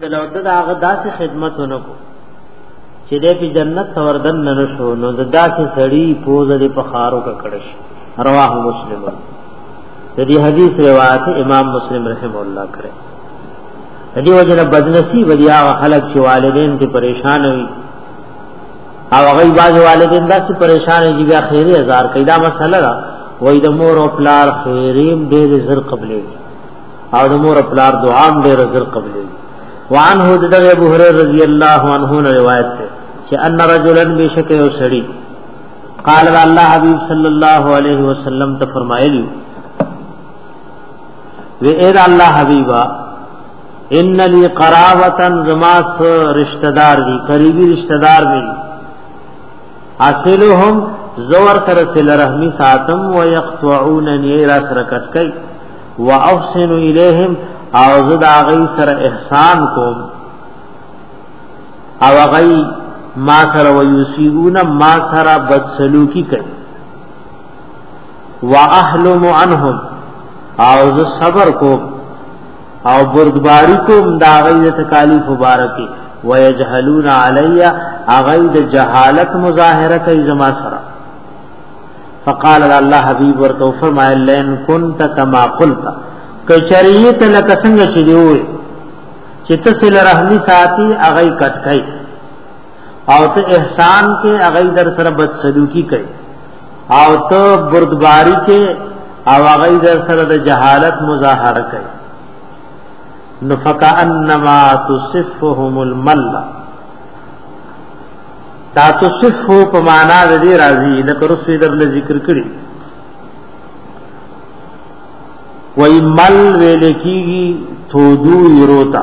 دلود دا هغه داسې خدمت ونکو چې دې په جنت توردن نه شو نو دا داسې سړی پوز دې په خارو کا کړش رواه مسلم د دې حدیث روایت امام مسلم رحم الله کړه دې وجنه بدنصیب دي هغه خلک چې والدین ته پریشان وي او هغه باز والدین داسې پریشان دي بیا خیری هزار کیدا مسله را وای د مور او پلار خیریم ډېر زر قبلې او د مور او پلار دعا هم ډېر زر قبلې وعنه د ابو هريره رضی الله عنه روایت ده چې ان رجلن بشک یو سړی قال الله حبیب صلی الله علیه وسلم ته فرمایلی وی اے الله حبیبا ان لی قراوتن زماس رشتہ دار دی قریبی رشتہ دار دی اصلهم زور سره سل رحمی ساتم و یقطعوننی را سره کټ کای و احسن الیہم او زد اغی سره احسان کوم او اغی ما سره و یسیون ما سره بد سلوکی کای و احلم عنهم او زد صبر کوم او بردباری کوم دا غي د تکالیف مبارکي ويجهلون علی اغی د جهالت مظاهره کوي زما سره فقال الله حبیب ورته فرمایل لئن كنت كما قلت کچریت لک څنګه چې دی وې چې تسل رحمی ساتي اغی کټکای او ته احسان کې هغه در سره بد سلوکی کوي او ته بردباری کې او هغه در سره د جهالت مظاهره کوي نو فکانما تصفهم المل دا تصف په معنا د دې راځي لکه رسوي در ذکر کړی وای مل ویل کیږي تودو یروتا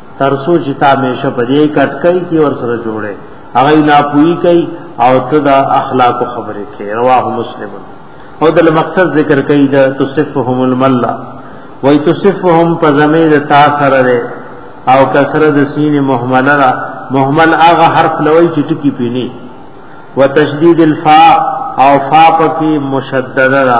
ترسو چې تا میشه په دې کټکای کې ور سره جوړه هغه نه پوي کوي او ته دا اخلاق خبرې کې رواه مسلم او د مقصد ذکر کوي دا تصفهم الملا وای تصفهم په زمير تا سره ده او کسره د سین مهمل را مهمل هغه حرف لوي چې ټکی پینی وتشدید الفاء او فا پکې مشدد را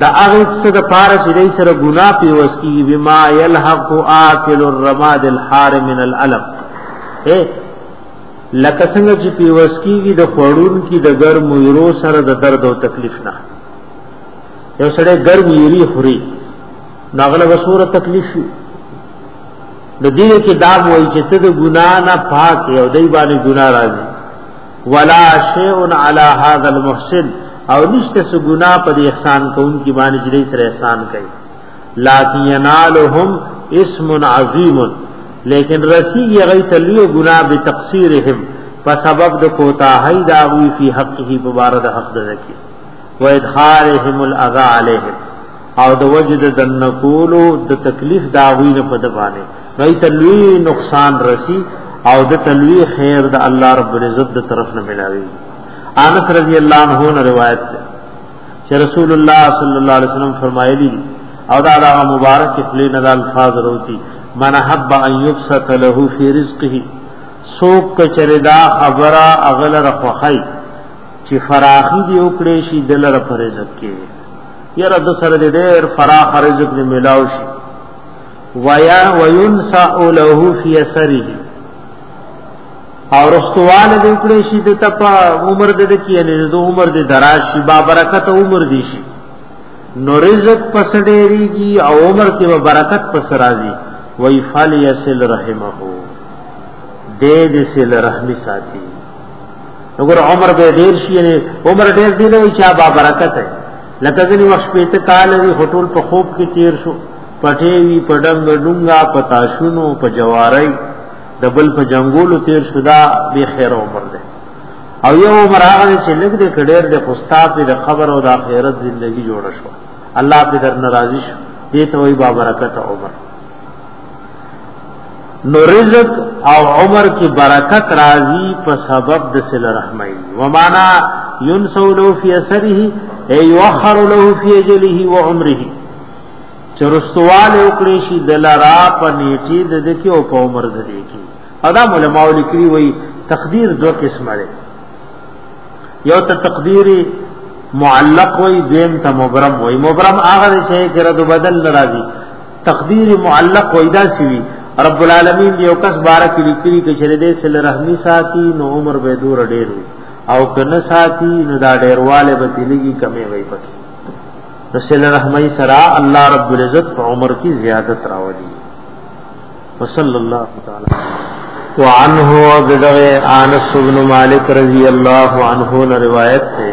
دا هغه څه د پاره چې دای سره ګناه پیوس کی بما یلحق آکل الرماد الحار من الالم اے لکه څنګه چې پیوس کیږي د خورون کی د ګرم یرو سره د درد او تکلیف نه یو سره ګرم یری خوري ناغله وسوره تکلیف د دې کې دا وایي چې ته د ګناه نه پاک یو دای باندې ګناه راځي ولا شیء علی هذا المحسن او نشته څه ګنا پر احسان کوم کی باندې جری تر احسان کوي لکن ینالهم اسم عظیم لیکن رسی یغی تلیو گنا بتقصیرهم په سبب د کوتاهی دا وی فی حقه په بار د حق د زکی و ادخارهم الاذى علیهم او د وجد د نکولو د تکلیف دا وی نه پد باندې غي تلوی نقصان رسی او د تلوی خیر د الله رب العزت د طرف نه ملاوي انس رضی الله عنه نه روایت ده چې رسول الله صلی الله علیه وسلم فرمایلی او دا دا مبارک خلی نه د الفاظ وروتي من حب ان يبسط له في رزقه سوک کچره دا خبره اغلر خوخی چې فراخی دی وکړې شي دلر پر رزق کې یره د سره دې ډېر فراخ رزق دې ملاو شي ويا وينسا له في اثره او رستوال دې کړې شي د تپا عمر دې کې نه د عمر دې دراز شي با برکت عمر دې شي نو رزق پس ډېریږي او عمر کې به برکت پس راځي وای فل یسل رحمه دې دې سل رحمی ساتي وګور عمر به ډیر شي یعنی عمر ډیر دی نه چې با برکت ہے لکه ځنی وخت په ته کال دی هټول په خوب کې تیر شو پټې وی پډنګ ډونګا پتاشونو په جوارای دبل په جنگولو تیر شو دا به خیر عمر دی او یو عمر هغه چې لګ دې کډیر د خوستا په د خبر او د آخرت ژوندۍ جوړ شو الله په در ناراضي شو دې ته وی با برکت عمر نو رزق او عمر کی برکت راضی په سبب د سل رحمی و معنا ينسو له فی اثره ای یوخر له فی اجله و عمره چرستوال وکړي شي د لرا په نیټه د دکی او په عمر د دکی ادا علماء لیکري وای تقدیر دو قسمه لري یو ته تقدیر معلق وای دیم ته مبرم وای مبرم هغه شی چې رد بدل ناراضي تقدیر معلق ویدا سوی رب العالمین دی او کس بارک لیکلی کې چره دې سل رحمی ساتي نو عمر به دور ډیر او کنه ساتي نو دا ډیرواله به تلګي کمې وای پکې نو سل رحمی سرا الله رب العزت په عمر کې زیادت راولي وصلی الله تعالی وعنه وبدغ انس بن مالک رضی الله عنه روایت ہے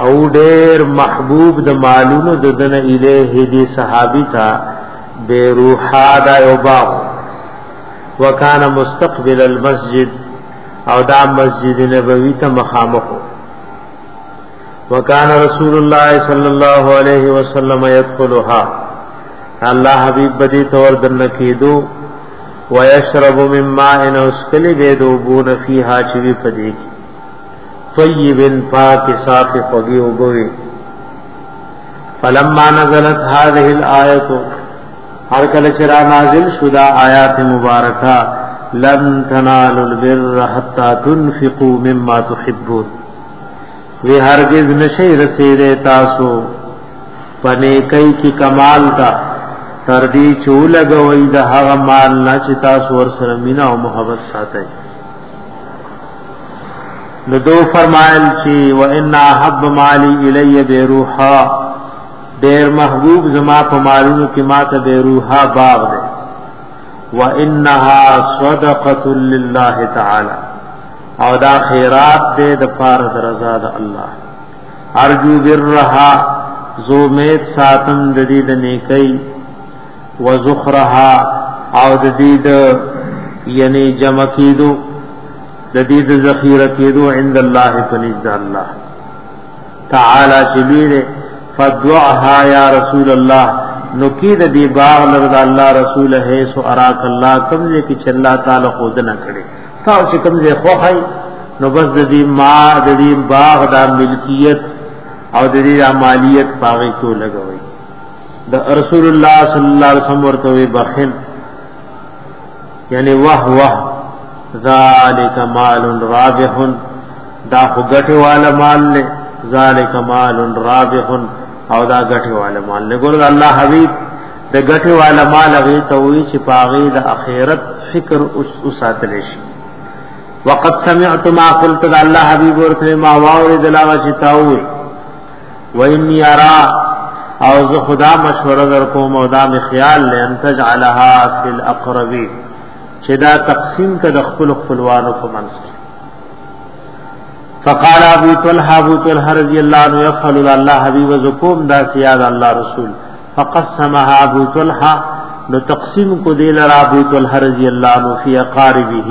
او ډیر محبوب د مالونو د دنه الیه دی صحابی تا بے روحا دا یو باغ وکان مستقبل المسجد او دا مسجد نبوی ته مخامخ وکان رسول الله صلی الله علیه وسلم يدخلها الله حبیب بدی تور دن کیدو ويشرب مما ان اسکلی به دوبون فیها چوی پدې کی طیبن پاک صاف خوږی وبوي فلما نزلت هذه الايه هر کله چې را نازل شو دا آیات مبارکه لن تنالوا البر حتى تنفقوا مما تحبون وی هرگز نشي رسیدې تاسو پنه کوي کی کمال تا تر دې چولګوي د هغه مال نه چې تاسو ور سره مینا او محبت ساتي نو دو فرمایل چې وان حب مالی الی بیروحا ډیر محبوب زما په مالونو کې ماته بیروحا باغ دی وانها صدقه لله تعالی او دا خیرات دې د پار درزا د الله ارجو برها زو میت ساتم د دې د نیکي وزخرها او د دې د یعنی جمع کیدو د دې د ذخیره کیدو عند الله فنزد الله تعالی شبیر فدعها یا رسول الله نکید دی باغ لرد الله رسول ہے سو اراک الله کمزه کی چې الله تعالی خود نه کړي تاسو چې کمزه خو هاي نو بس د دې ما د دې باغ د ملکیت او د دې مالیت پاغې کو لګوي د رسول الله صلی الله علیه وسلم ورته وی بخل یعنی واه واه ذالک مال رابح دا خو غټه والا مال له ذالک مال رابح او دا غټه والا مال له ګور الله حبیب د غټه والا مال غي ته وی چې پاغي د اخرت فکر اوس اوساتل شي وقد سمعت ما قلت الله حبیب ورته ما واورید لا چې تاوي وإني أرى او زه خدا مشوره در کوم او دا می خیال لئن تجعلها فی الاقربی چې دا تقسیم کړه د خپل خپلوانو په منځ کې فقال ابو طلحه ابو طلحه رضی الله عنه يفعل الله حبيب زكوم دا سیاد الله رسول فقسمها ابو طلحه نو تقسیم کو دی لرا ابو طلحه رضی الله عنه فی اقاربه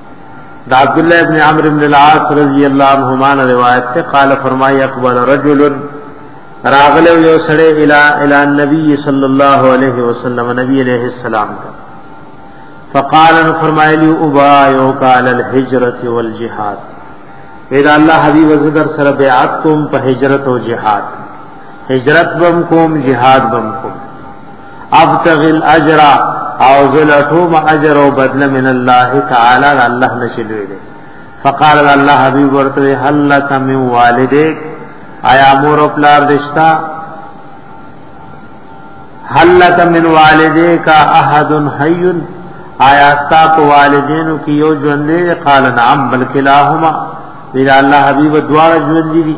دا عبد الله ابن عمرو بن العاص رضی الله عنهما روایت ته قال فرمای اقبل رجل راغل یو سړی الی الی نبی صلی الله علیه وسلم نبی علیہ السلام ته فقال فرمایلی ابایو قال الهجرت والجهاد اذا الله حبیب زدر سره بیعت کوم په هجرت او جهاد هجرت بم کوم جهاد بم کوم ابتغي الاجر او زلتوم اجر او بدل من الله تعالی الله نشلوی دی فقال الله حبيب ورته هل لك من والديك آیا مور او پلار دشتا هل لك من والديك احد حي آیا ستا په والدینو کې یو ژوند دی قال نعم بلکې لاهما ویل الله حبيب دواړه ژوند دي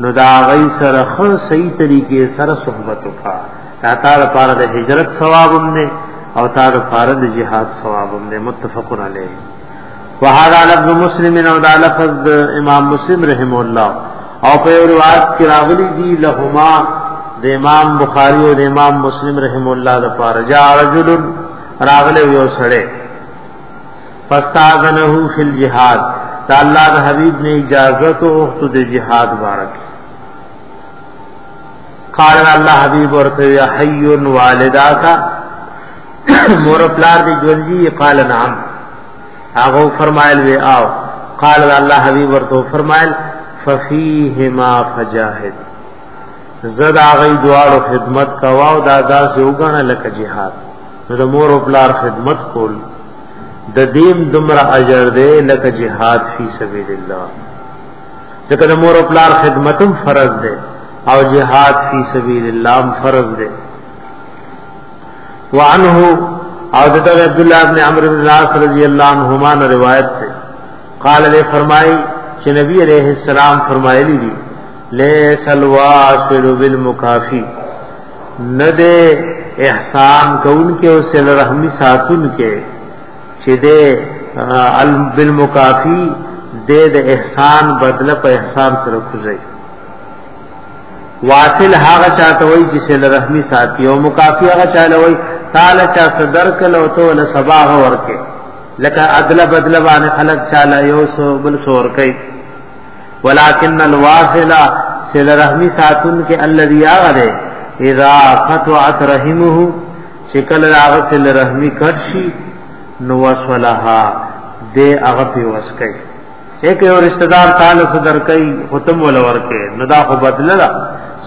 نو دا غي سره خو صحیح طریقې سره صحبت وکا دا تار پار د هجرت ثواب هم نه او تار پار د جهاد ثواب هم نه متفق علیه وهذا لفظ مسلم او دا لفظ د امام مسلم رحم الله او په روایت کې راغلي دي لهما د امام بخاری او د امام مسلم رحم الله د پار جاء رجل راغله یو سړی فاستاذنه فی الجهاد دا الله د حبیب نے اجازه تو وخت د جهاد بارک قال الله حبیب ورته یا حی والداک مور پلار دی ژوندۍ قال نعم هغه فرمایل وی او قال الله حبیب ورته فرمایل ففیهما فجاهد زد هغه دوار خدمت کوا او دادا سے وګڼه لکه جهاد نو د مور او پلار خدمت کول د دیم دمر اجر دې لکه جهاد فی سبیل الله ځکه د مور او پلار خدمتم فرض ده او جهاد فی سبیل الله فرض ده وعنه او دته عبد الله ابن عمرو بن العاص رضی الله عنهما نے روایت ہے قال نے فرمائی کہ نبی علیہ السلام فرمائے لی لیس الواصل بالمکافی نه دې احسان کون کې او سل رحمی ساتون کې چې دې بالمکافی دې د احسان بدله په احسان سره کوزي واصل هغه چاته وای چې سل رحمی ساتي او مکافی هغه چاله وای تعالی چا صدر کله او ته له سبا ورکه لکه عدل بدل باندې خلق چاله یو سو بل سور کوي ولكن الواصل سل رحمی ساتون کې الذي اغره اذا قطعت رحمه شکل راغ سل رحمی کټشي نو وصلها دې هغه په وسکي یک یو رشتہ دار تعالی صدر کوي ختم ول ورکه نو دا خو بدل را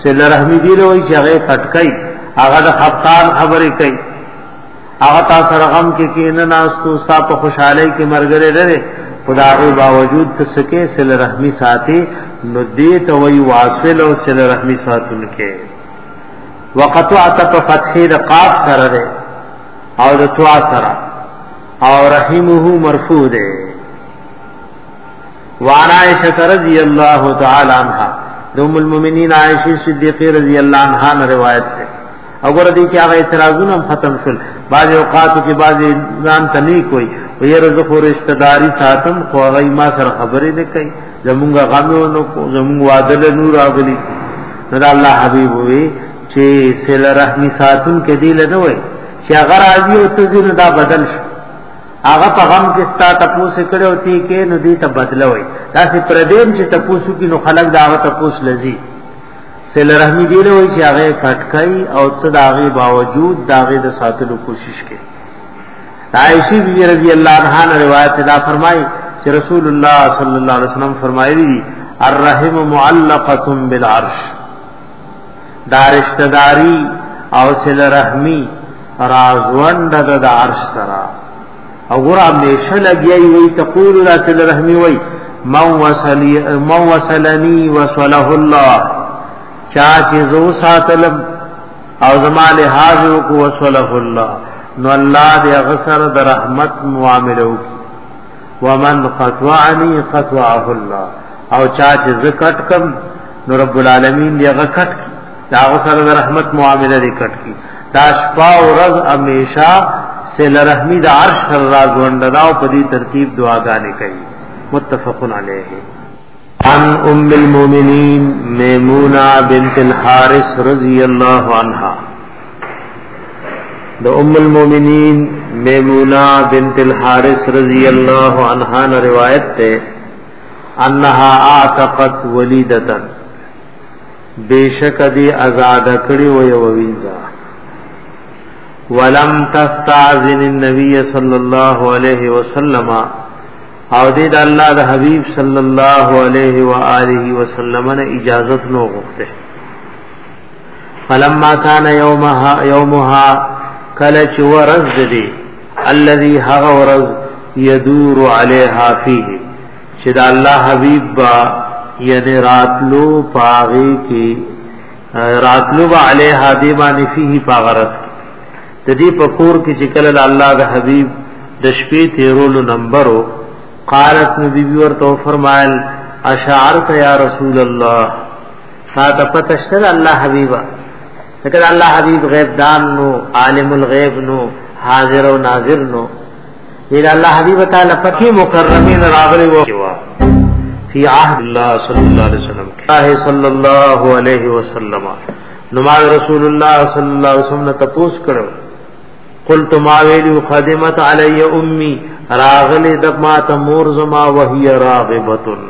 سل رحمی دی له وی چې هغه کټکای هغه د خپتان خبرې کوي هغه تا سره غم کې کې نه ناستو ستا په خوشحالۍ کې مرګره لري خدای باوجود ته سکه سل رحمی ساتي نو دې ته وی واصل او سل رحمی ساتون کې وقطعت په فتحې د قاف سره ده او د توا سره او رحمه مرفوع ده وعن عائشة رضی اللہ تعالی عنہ دوم المؤمنین عائشہ صدیقہ رضی اللہ عنہ روایت او ګور دي چې هغه اعتراضونه هم ختم شول بعض اوقات کې بعض ځان تني کوي وير زخور استداري ساتم خو هغه ما سره خبرې نه کوي زمونږ غمونو کو زمونږ وادل نور اغلي دا الله حبيب وي چې سل رحمي ساتون کې دی لنه وي چې هغه راځي او تزين دا بدل شي هغه په غم کې ستا تپوس کړو تی کې نو دې ته بدلوي دا سي پردیم چې تپوسو کې نو خلک دا هغه تپوس لذي سله رحمی دی له وی چې هغه کټکای او ته د هغه باوجود د هغه د ساتلو کوشش کړي عائشہ بی رضی الله عنها نے روایت دا فرمائی چې رسول الله صلی الله علیه وسلم فرمایلی دي الرحم معلقه بالعرش دارشتہ داری او سله رحمی رازوند د عرش سره او ګور همیشه لګیای وی تقول لا تل رحمی وی من وصلی من وصلنی وصله الله چا چې زو ساتلم او زما له حاضر کو وصله الله نو الله دې غسر د رحمت معامله وکي ومن قطعني قطعه الله او چا چې زکټ کم نو رب العالمین دې غکټ کی دا غسر د رحمت معامله دې کټ کی دا شپه او ورځ همیشه سل رحمی د عرش سره راځوند دا او په دې ترتیب دعاګانې کوي متفقن علیه عن ام المؤمنین میمونہ بنت الحارث رضی اللہ عنہا د ام المؤمنین میمونہ بنت الحارث رضی اللہ عنہا نے روایت تے انہا اعتقت ولیدتن بیشک دی آزاد کړی و یو وینځه ولم تستاذن النبي صلى الله عليه وسلم او دې د الله د حبيب صلى الله عليه واله وسلم نه اجازه نو غوښته فلما كان يومها يومها کله چې ورځ دې الذي هغه ورځ يدور عليها فيه چې دا الله حبیب با یعنی راتلو پاغي کې راتلو با علیه دی باندې فيه پاغرس د دې په کور کې چې کله الله د حبيب د شپې تیرولو نمبرو قالت نبی بی ورته فرمایل اشعرت یا رسول الله ساته پته شته الله حبيبا لکه الله حبيب غیب دان نو عالم الغیب نو حاضر او ناظر نو ویل الله حبیب تعالی پکې مکرمین راغلی وو فی عهد الله صلی الله علیه وسلم الله صلی الله علیه وسلم نو ما رسول الله صلی الله علیه وسلم تپوس کړو قلت ما ویلی خادمت علی امی راغلی د ما ته مور زما وهی راغبتن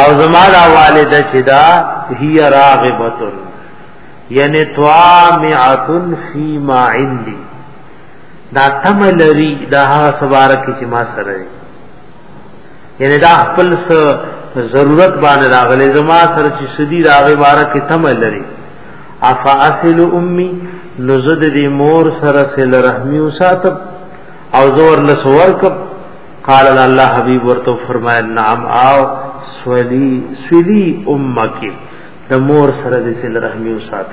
او زما دا والده چې دا هی راغبتن یعنی طامعه فيما عندي دا تم لري دا هغه سبارک چې ما سره دی یعنی دا خپل ضرورت باندې راغلي زما سره چې سدي راغي بارک تم لري افا اصل امي نزد دی مور سره سل رحمی وسات او زور لسور کب قال الله حبیب ورته فرمایل نعم او سولی سولی امکی د مور سره د سل رحمی وسات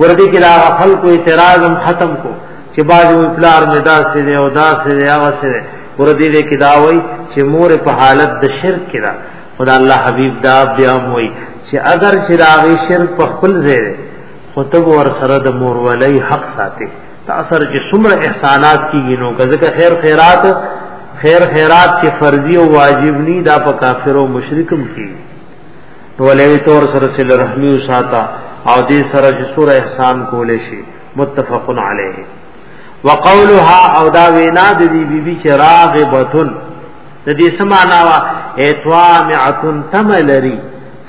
ورته کې دا خلکو اعتراض هم ختم کو چې باج وی پلار می دا سي دی او دا سي دی هغه سي دی ورته دې کې دا وای چې مور په حالت د شرک کې دا خدا الله حبيب دا بیا وای چې اگر چې راغی شرک په خپل ځای خطب ور سره د مور ولای حق ساتي تاثر چې څومره احسانات کیږي نو ځکه خیر خیرات خیر خیرات کې فرضي او واجب ني دا په کافر او مشرکم کیږي ولې تور سره سره رحمی وساته او دې سره چې سور احسان کول شي متفق علیه وقولها او دا وینا د دې بیبي چې راغبتن د دې سمانا وا اتوامعتن تملری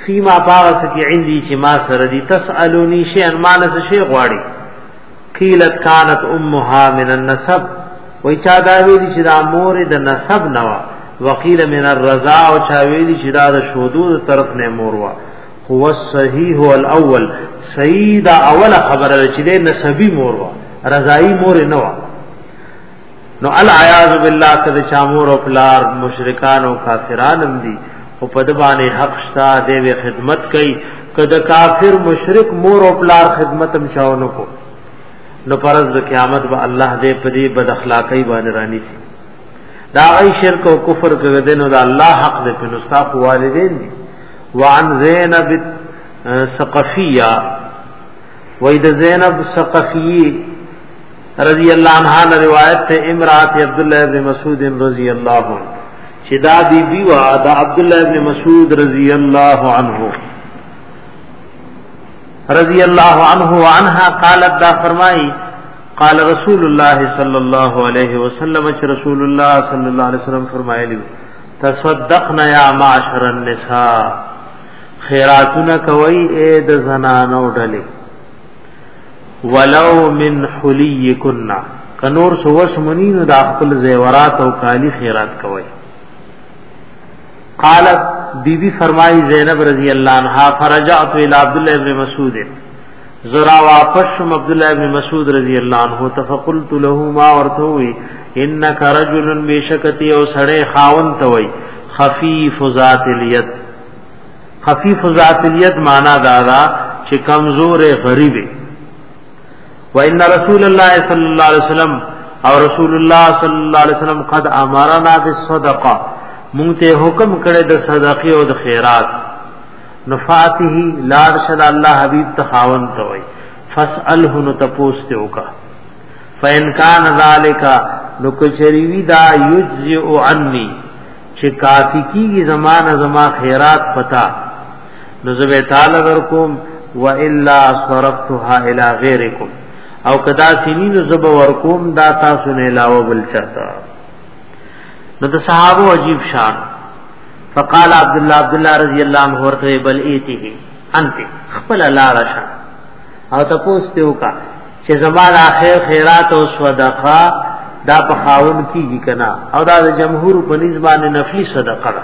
فيما باغت کی عندي چې ما سره دي تسالوني شي ان مال څه شي غواړي قیلت کانت امها من النسب وای چا دا ویلی چې دا مور د نسب نه وا وقیل من الرضا او چا ویلی چې دا د شهودو طرف نه مور وا هو صحیح الاول سیدا اول خبره چې د نسبی مور وا رضای مور نه وا نو العیاذ بالله کده چامور او پلار مشرکان او کافران هم دي او په دبانې حق شتا دی وی خدمت کوي کده کافر مشرک مور او پلار خدمت هم شاونو کو نو پرز د قیامت به الله دې په دې بد اخلاقی باندې رانی سي دا ای شرک او کفر کوي دینو دا الله حق دې په نصاف والدین دي وعن زینب ثقفیہ وای د زینب ثقفی رضی الله عنها نے روایت ته امرات عبد الله ابن مسعود رضی الله عنه چې دا بی بی وا دا عبد الله ابن مسعود رضی الله عنه رضی الله عنه وعنها قالت دا فرمای قال رسول الله صلی الله علیه وسلم چې رسول الله صلی الله علیه وسلم فرمایلی تصدقنا یا معاشر النساء خیراتونه کوي اے د زنانو ډلې ولو من حلی کنا کنور سو وسمنی نو د خپل زیورات او کالی خیرات کوي قالت بی بی فرمای زینب رضی اللہ عنہا فرجعت الى عبد الله ابن مسعود زرا واپس شم عبد الله ابن مسعود رضی الله عنه تفقلت له ما ورته وی انک رجل بشکتی او سړی خاون ته وی خفیف ذات الید خفیف ذات الید معنا دا دا چې کمزور غریب و ان رسول الله صلی الله علیه وسلم او رسول الله صلی الله علیه وسلم قد امرنا بالصدقه مونږ ته حکم کړی د صدقې او د خیرات نفاته لار شد الله حبیب تخاون توي فساله نو تپوسته وکا فین کان ذالک نو کچریوی دا یجزئ عنی چې کافی کیږي زمانہ زما خیرات پتا نو زبه تعالی ورکوم و الا صرفتها الى غیرکم او کدا سینین زبه ورکوم دا تاسو نه علاوه بل چرته نو د صحابه عجیب شان فقال عبد الله عبد الله رضی الله عنه ورته بل ایته انت خپل لار شه او تاسو ته وکا چې زمال اخر خیرات او صدقه دا په خاون کیږي کنا او دا د جمهور په نسبت نفلی صدقه ده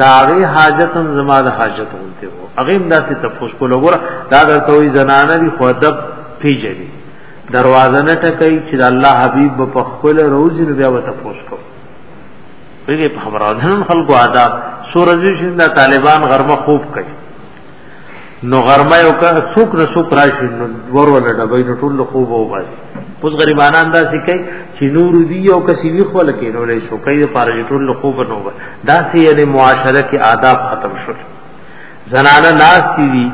دا غي حاجت هم زما د حاجت غونته وو هغه هم داسې تفوس کول وګور دا درته وي زنانه دي خو ادب پیجني دروازه نه ټکای چې د الله حبيب په خپل روز نه بیا وته پوس کو دغه په خبرانه خلکو آداب سورځي چې د طالبان غرمه خوب کوي نو غرمه یو کا سوک نه سوک راشي نو ور ول ډبې نو ټول خوب او بس اوس غریبانان دا سې کوي چې نور دی او کسي وی خو لکه نو له سوکې لپاره ټول خوب نو دا سې یعنی معاشره کې آداب ختم شول زنانه ناس دي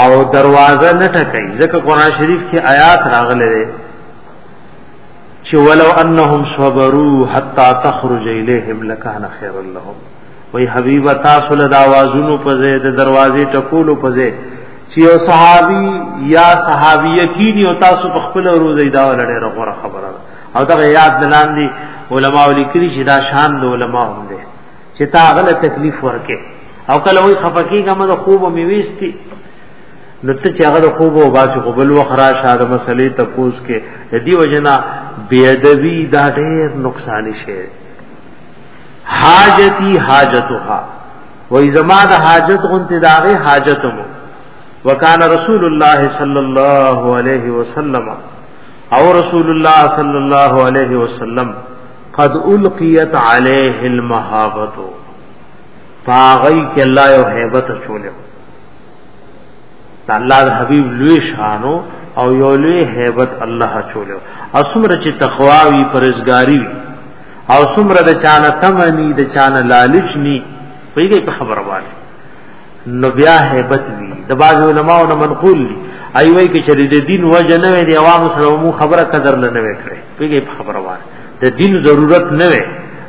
او دروازه نه ټکای ځکه قران شریف کې آیات راغلي دي چې ولو انهم صبروا حتا تخرج اليهم لكان خير لهم وای حبیب تاسو له आवाजونو په ځای د دروازې ټکولو په ځای چې یو صحابي یا صحابیه کینی او تاسو په خپل روزي دا ولړې رغوره خبره او دا یاد دلاندې علما ولیکلي چې دا شان د علما هم دي چې تا غله تکلیف ورکې او کله وای خفقی کومه د خوب مې وېستي نو ته چې هغه خوب او باسي خو بل وخرا شاده مسلې تپوس کې د دې وجنا بی ادبی دا ډېر نقصان شي حاجتی حاجتها وای زما د حاجت غونته داغه حاجتمو وکانه رسول الله صلی الله علیه وسلم او رسول الله صلی الله علیه وسلم قد القیت علیه المحابت پاغی کې الله یو hebat چوله الله د حبیب لوی شانو او یو لوی hebat الله چوله اسمر چې تقوا وی پرزګاری وی او څومره د چانه تمنی د چانه لالچ نی پیږي په خبره باندې نو بیا hebat وی د باز علماء نه منقول دی ای وای کی چې د دین وجه نه وی دی عوام سره مو خبره قدر نه نه وکړي پیږي په خبره باندې د دین ضرورت نه وی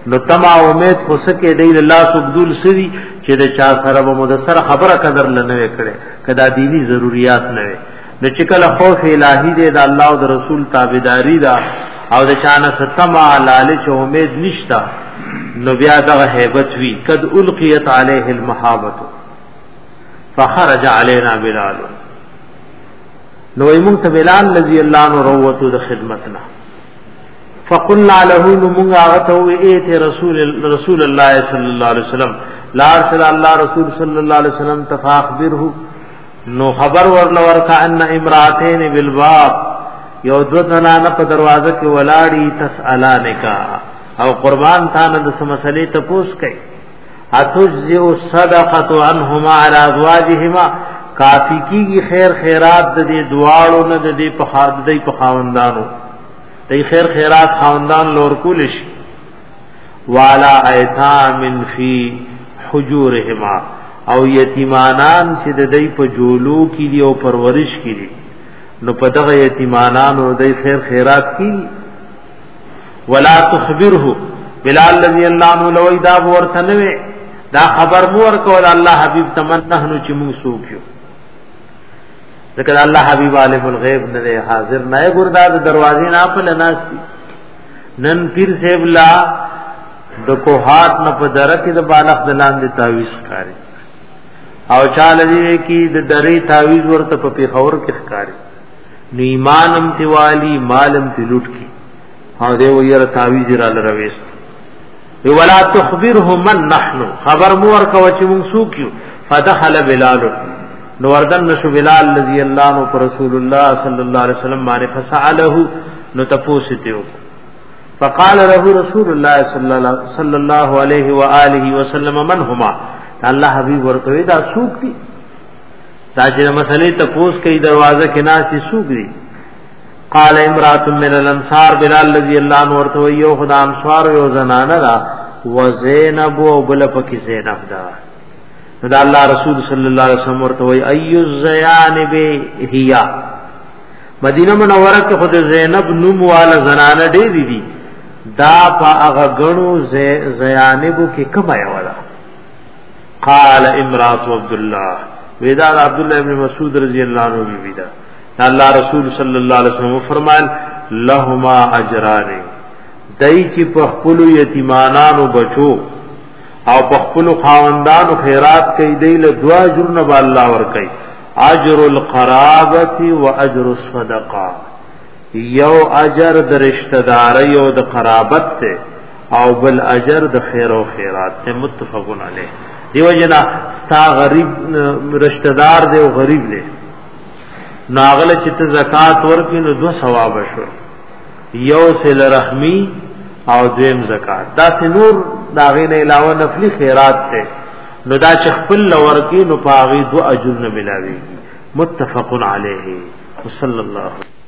نو تما امید خو سکه دی الله سبدول سری چې د چا سره به مو د سره خبره قدر نه نه وکړي کدا دینی ضرورت نه وی نو چې کله خوف الهي دی د الله او د رسول تابعداري ده او د چانه ستما لالچ او امید نشتا نو بیا دغه hebat وی قد القیت علیه المحابه فخرج علينا بلال نو ایمون ته بلال رضی الله عنه روته د خدمتنا فقلنا له موږ هغه ته وی ایت رسول رسول الله صلی الله علیه وسلم لا رسول الله رسول صلی الله علیه وسلم تفاخبره نو خبر ورنه ورکا ان امراتین بالباب یو دو زنانه په دروازه کې ولاړی تسالان کا او قربان تان د مسلې ته پوس کئ اتجزئ الصدقه عنهما على ازواجهما کافی کیږي خیر خیرات د دې دواړو نه د دې په خاطر د خاوندانو دې خیر خیرات خاوندان لور کول شي والا ایتام فی حجورهما او یتیمانان چې د دې په جولو کې دی او پرورش کې دی نو په دغه یتیمانان او دې خیر خیرات کی ولا تخبره بلال رضی الله عنه لوی دا ورته نه دا خبر مو ورکول الله حبیب تمنه نو چې موږ سوکیو ذکر الله حبیب عالم الغیب نه حاضر نه ګرداد دروازې نه په لناستي نن پیر صاحب لا د کوهات نه په درکه د بالغ دلان دی تعویز ښکاری او چاله دی کی د درې تعویز ورته په پیخور کې ښکاری نو ایمانم تیوالی مالم تلوټ کی او دی ویره تعویز را لرويست ولا تخبره من نحن خبر مو ورکو چې موږ سو کیو فدخل بلال نو وردن نشو بلال رضی الله عنه پر رسول الله صلی الله علیه وسلم باندې فساله نو تاسو ته فقال له رسول الله صلی الله علیه و آله وسلم من هما الله حبیب ورته دا سوق دي دا چې مسلې ته پوس کوي دروازه کې ناسي سوق دي قال امرات من الانصار بلال رضی الله عنه ورته یو خدا انصار یو زنانه دا وزینب او بل پکې زینب دا دا الله رسول صلی الله علیه وسلم ورته وی ای الزیانب هيا مدینه منوره کې خود زینب نوم والا زنانه ډې دي دي دا په هغه غنو زیانب کې کومه یو ده قال امرات عبد الله ودا عبد الله ابن مسعود رضی الله عنه وی دا الله رسول صلی الله علیه وسلم فرمایل لهما اجران دای چې په خپل یتیمانانو بچو او په خپل خاوندانو خیرات کوي دی له دوا اجر نه الله ور کوي اجر القرابه و اجر الصدقه یو اجر د رشتہ داري او د قرابت ته او بل اجر د خیر او خیرات ته متفقون علیه دیو جنا ستا غریب رشتہ دار دی او غریب دی نو هغه چې ته زکات ورکې نو دو ثواب شو یو سل رحمی او دویم زکات دا نور دا غین علاوه نفلی خیرات ته نو دا چې خپل لور کې نو پاغي دو اجر نه ملاويږي متفق علیه وصلی الله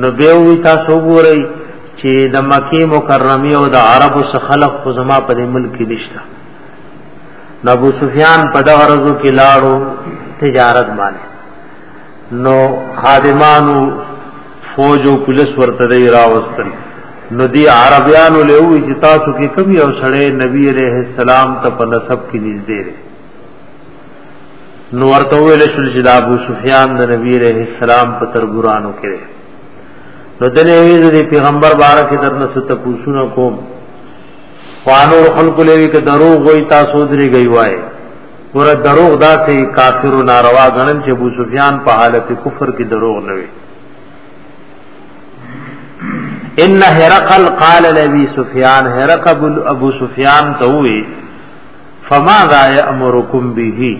نو به وی تاسو ګورئ چې د مکی مکرمه او د عربو څخه خلق خو زما په ملک کې نشته نو ابو سفیان په دغه ورځو کې لاړو تجارت باندې نو خادمانو فوج او پولیس ورته دی راوستل نو دی عربیانو له وی چې تاسو کې کمی او سړی نبی عليه السلام ته په نسب کې نږدې دی نو ورته ویل شو چې دا ابو سفیان د نبی عليه السلام په ترګورانو کې نو د نبی د پیغمبر بارک درنه ست پوښونه کوم خوانو خلق لوي کې دروغ وای تاسو درې گئی وای ور دروغ داسې کافر و ناروا غنن چې ابو سفیان په حالت کفر کې دروغ نه وي ان هرقل قال لبي سفيان هرقل ابو سفيان ته وي فماذا یامرکم به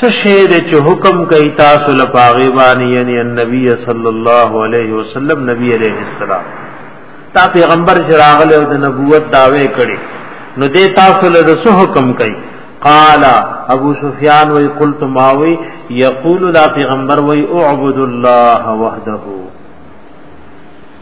سشه د چې حکم کوي تاسو له پاغي باندې یعنی النبی صلی الله علیه وسلم نبی علیہ السلام تا پیغمبر چې راغله او د نبوت داوی کړي نو دې تاسو له رسو حکم کوي قال ابو سفیان وی قلت ماوی یقول دا پیغمبر وی اعبد الله وحده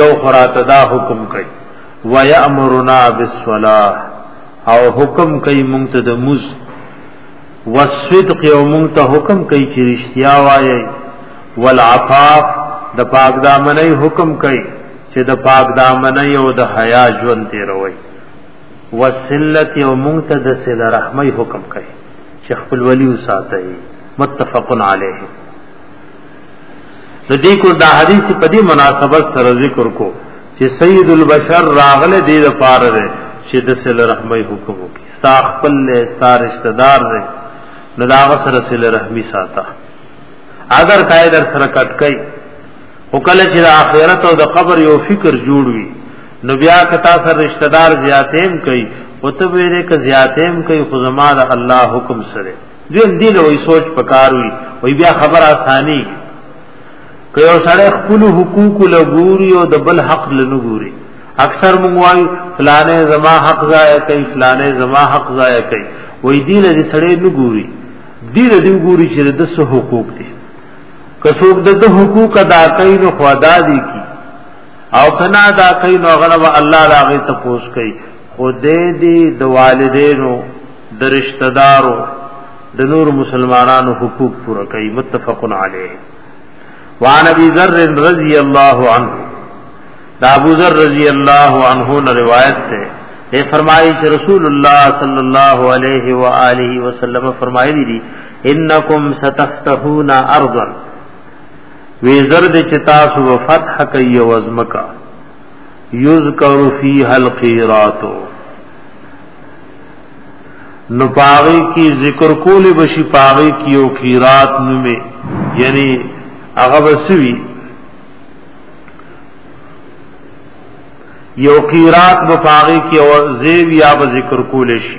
یو خراته دا حکم کوي ويامرنا بالصلاه او حکم کوي مونږ ته د موز والصدق او مونږ ته حکم کوي چې رښتیا وایي والعفاف د پاک دامنۍ حکم کوي چې د پاک دامنۍ او د حیا ژوند تیروي وسلت او مونږ ته د سل رحمي حکم کوي چې خپل ولی وساتي متفق علیه نو دې کو دا حدیث په دې مناسبت سره ذکر کو چې سید البشر راغله دې د پاره ده چې د سل رحمي حکم وکړي ستا خپل له ستا رشتہ دار ده نو دا سره سل رحمي ساته اگر کای در سره کټکای او کله چې د آخرت او د قبر یو فکر جوړ وي نو بیا کتا سره رشتہ دار زیاتېم کوي او ته ویره ک زیاتېم کوي خو زما د الله حکم سره دین دین وې سوچ پکاروي وې بیا خبر آسانی که یو سړی خپل حقوق لګوري او د بل حق لنګوري اکثر موږ وایو فلانه زما حق ضایع کوي فلانه زما حق ضایع کوي وې دین دې سړی لګوري دین دې وګوري چې د څه حقوق دي که څوک د حقوق ادا کوي نو خدا دي کی او کنا ادا کوي نو غلب الله لاغه تپوس کوي خدای دې د والدینو د رشتہ دارو د نور مسلمانانو حقوق پوره کوي متفق علیه وعن ابي ذر رضی الله عنه دا ابو ذر رضی الله عنه نے روایت ہے اے فرمائی چې رسول الله صلی الله علیه و آله وسلم فرمایلی دي انکم ستفتحون ارضا وی زرد چې تاسو و فتح کوي او ازمکا یذکر فیها القیراتو نو پاغی کی ذکر کولی بشی پاغی کی او قیرات نومی یعنی هغه بسوی یو قیرات به پاغی کی او زیب یا به ذکر کولی شي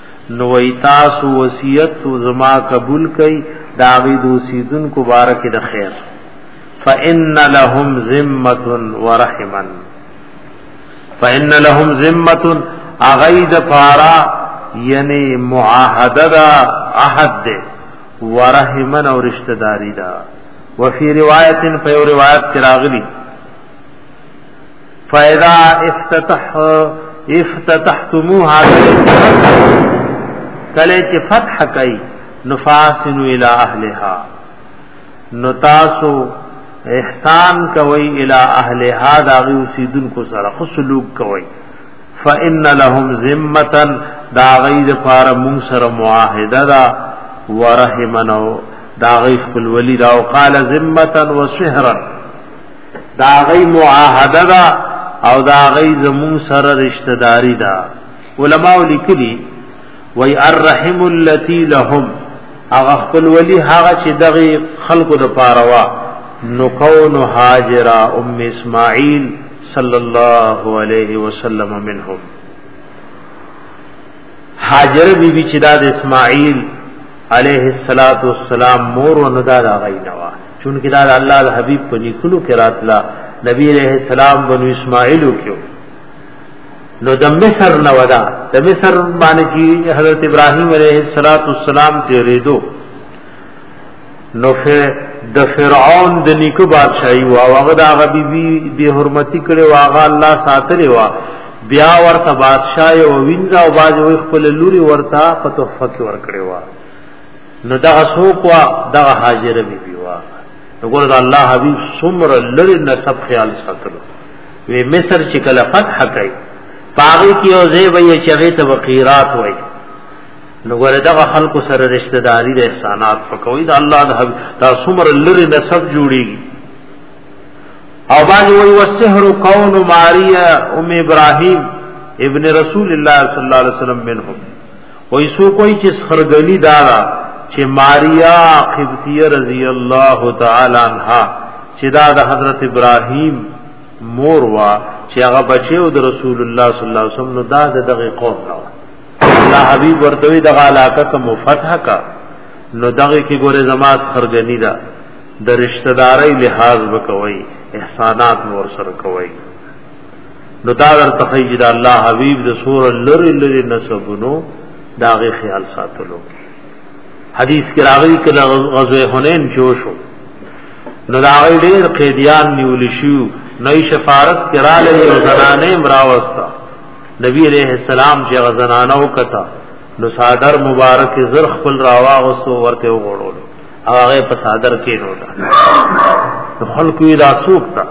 نو وای تاسو وصیت زما قبول کئ دا غي دوسیدن کو بارک د خیر فإن لهم ذمه ورحمن فإن لهم ذمه اغید فارا یعنی معاهده دا عهد ده ورحمن او رشتہ داری دا وفي روایت په روایت کراغلی فاذا افتتح افتتحتموها کله چې فتح کوي نفاسن الى اهلها نتاسو احسان کوي الى اهلها دا غي سیدن کو سره خو سلوک کوي فان لهم ذمه دا غي د پار مون سره معاهده دا ورحمنو دا غي خپل ولي دا وقال ذمه وسهرا دا غي معاهده دا او دا غي زمون سره رشتہ داری دا علماء لیکلی وی الرحم اللتی لهم هغه خپل ولی هغه چې دغه خلقو د پاروا نو کون هاجرا ام اسماعیل صلی الله علیه وسلم منهم هاجر بی بی چې د اسماعیل علیه الصلاۃ والسلام مور و ندا دا غینوا چونکه دا الله د حبیب په لیکلو کې راتلا نبی علیہ السلام بنو اسماعیل کېو نو د مصر نه ودا د مصر باندې چې حضرت ابراهیم علیه السلام تیرېدو نو د فرعون د نیکه بادشاہي وا هغه د هغه بیبي به حرمتي کړي واغه الله ساتره وا بیا ورته بادشاہ او وینځه او باز وي خپل لوري ورته په تحفه کې ور کړی وا نو دا سوق وا دا حاضر بیبي وا وګوره د الله حبیب سمر لری نسب خیال ساتلو وی مصر چې کله فتح کړي پاغي کې او زی وی چې هغه ته وقیرات وایي نو ګره دغه خلکو سره رشتہ داری د احسانات پکوي د الله د حبیب دا څومره لری نسب جوړیږي او باندې وی وسحر کون ماریا ام ابراهیم ابن رسول الله صلی الله علیه وسلم منهم وای سو کوئی چې خرګلی دارا چې ماریا قبطیه رضی الله تعالی عنها چې دا د حضرت ابراهیم مور وا چې هغه بچیو د رسول الله صلی الله علیه وسلم نو دا دغه قوم نه الله حبیب ورته وی دغه علاقه کوم فتح کا نو دغه کې ګوره زماس خرګنی دا د رشتہ داري لحاظ وکوي احسانات ور سره کوي نو دا ورته خیجد الله حبیب د سور لری لری نسبونو داغه خیال ساتلو حدیث کې راغلی کله غزوه حنین جوشو نو دا ډیر قیدیان نیول شو نو شفارت کراله یو زنانه امراوستا نبی علیہ السلام چې غزنانه وکتا نو صادر مبارک زر خپل راوا او سو ورته وګړول هغه په صادر کې نو دا خلکو یې دا سوق تا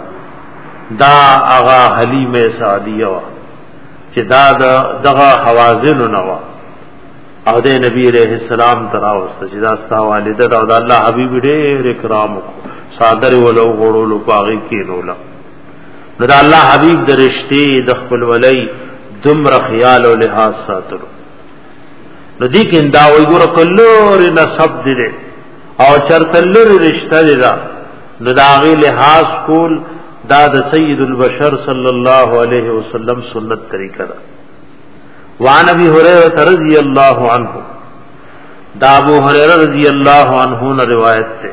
دا هغه حلیمه سعدیه وا چې دا دغه حوازن نه وا او د نبی علیہ السلام تراوسته چې دا ستا والده دا الله حبیب ډېر کرام صادر ولو غړول پاغي کې نو لا نو دا الله حبیب د رشتي د خپل ولي دمر خیال او لحاظ ساتلو نو دې کې دا وي ګور کلور نسب دې او چرته لور رشتہ دې دا نو دا غي لحاظ کول دا د سید البشر صلی الله علیه وسلم سنت طریقه ده وان ابي هريره رضی الله عنه دا ابو هريره رضی الله عنه روایت ده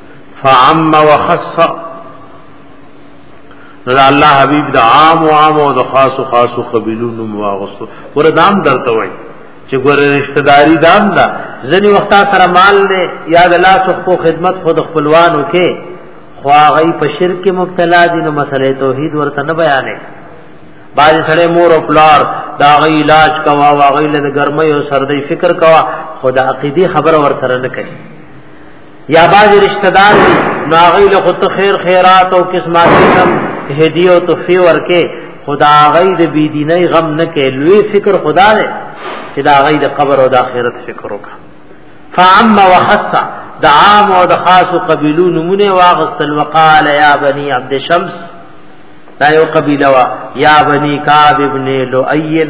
فعم وخص نو دا الله حبیب دا عام و عام او د خاص و خاص و قبیلو نوم واغستو ور دام درته وای چې ګور رشتہ داری دام دا ځنی وخت سره مال نه یا د لاس خو خدمت خود خپلوانو کې خواغی په شرک مبتلا دي نو مسله توحید ورته نه بیانې باز سره مور او پلار دا غی علاج کوا واغی له ګرمۍ او سردۍ فکر کوا خدا عقیدی خبر ورته نه کوي یا باز رشتہ دار دی نو هغه له خود خیر خیرات او قسمت کم هدیه او تحفه ورکه خدا غي د بی دیني غم نه کې لوی فکر خدا دی چې دا غي د قبر او د آخرت فکر وکړه فعم وحسا د عام او د خاص قبيلو نمونه واغستل وقال يا بني عبد شمس دا یو قبيله وا يا بني كعب ابن لؤي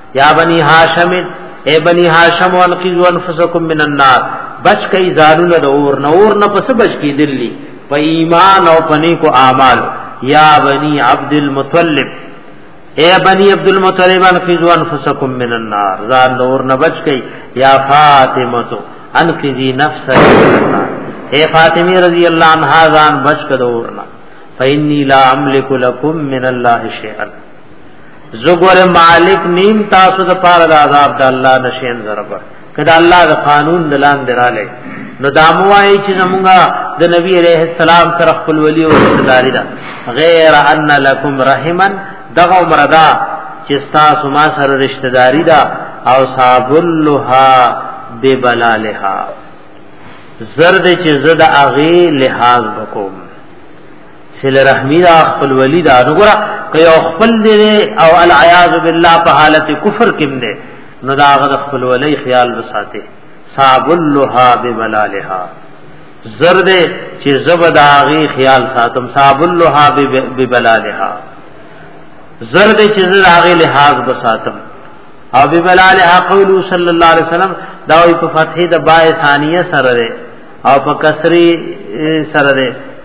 یا بنی هاشم اے بنی هاشم انقذوا انفسکم من النار بچ کئ زالون د اور نه اور نه پس بچ کی دلی په ایمان او پنی کو اعمال یا بنی عبد المطلب اے بنی عبد المطلب انقذوا انفسکم من النار زال اور نه بچ کئ یا فاطمه تو انقذی نفسک من النار اے فاطمه رضی اللہ عنہا زان بچ کدورنا فإني لا أملك لكم من الله شيئا زګور مالک نیم تاسو د پاره د عذاب د الله نشین ضربه کدا الله د قانون د لام دراله نو داموای چې زمونږه د نبی عليه السلام تر خپل ولی او صداری دا غیر ان لکم رحما دغه مردا چې تاسو ما سره رشتہ داری دا او صابلها ببلالها زرد چې زدا اغه لحاظ وکوم سل رحمی دا خپل ولی دا نګرا که یو خپل دی او العیاذ بالله په حالت کفر کې دی نو دا غد خپل ولی خیال وساته صابلها ببلالها زرد چې زبداغي خیال ساتم صابلها ببلالها زرد چې زبداغي لحاظ بساتم او ببلالها قول صلی الله علیه وسلم دا په فتح د بای ثانیه سره او په کسری سره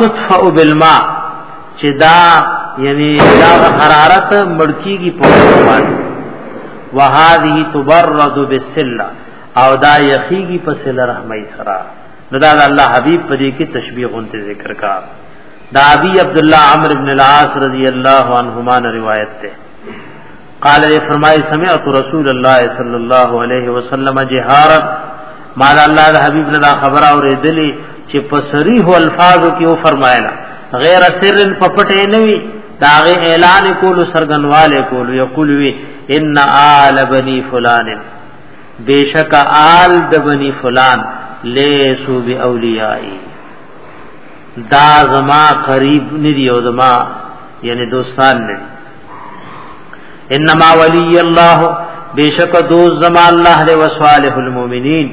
تطفئ بالماء چې دا یعنی دا حرارت مړکیږي په باندې وهذه تبرد بالسله او دا یخیږي په سله رحمای سره نو دا الله حبیب په دې کې تشبیه غونته ذکر کا دا ابي عبد الله عمرو بن العاص رضی الله عنهما روایت ده قال دې فرمای سمعت رسول الله صلی الله علیه وسلم جهارا مال الله د حبیب نه خبر اوریدلی چې په صریح الفاظو کې و فرمایلا غیر سر په پټه نه وی داغه اعلان کول سرګنواله کول یقول وی ان آل بنی فلان بیشک آل د بنی فلان لیسو بی اولیائی دا زما قریب ندی او زما یعنی دوستان ندی انما ولی الله بیشک دوز زما الله دی وصالح المؤمنین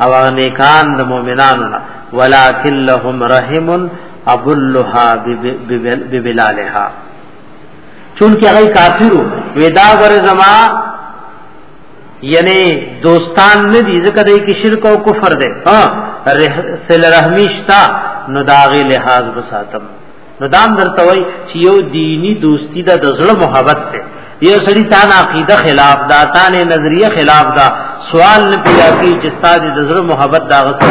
او نیکان د مؤمنانو ولکن لهم رحم ابلها ببلالها چونکه هغه کافرو ودا ور زما یعنی دوستان نه دي ځکه دای کی شرک او کفر ده ها سل رحمیشتا نو داغه لحاظ بساتم نو دام درته وای چې یو دینی دوستی دا د زړه محبت ته یو سړی تا نه عقیده خلاف دا تا نه نظریه خلاف دا سوال نه پیدا کی چې تا د زړه محبت دا غته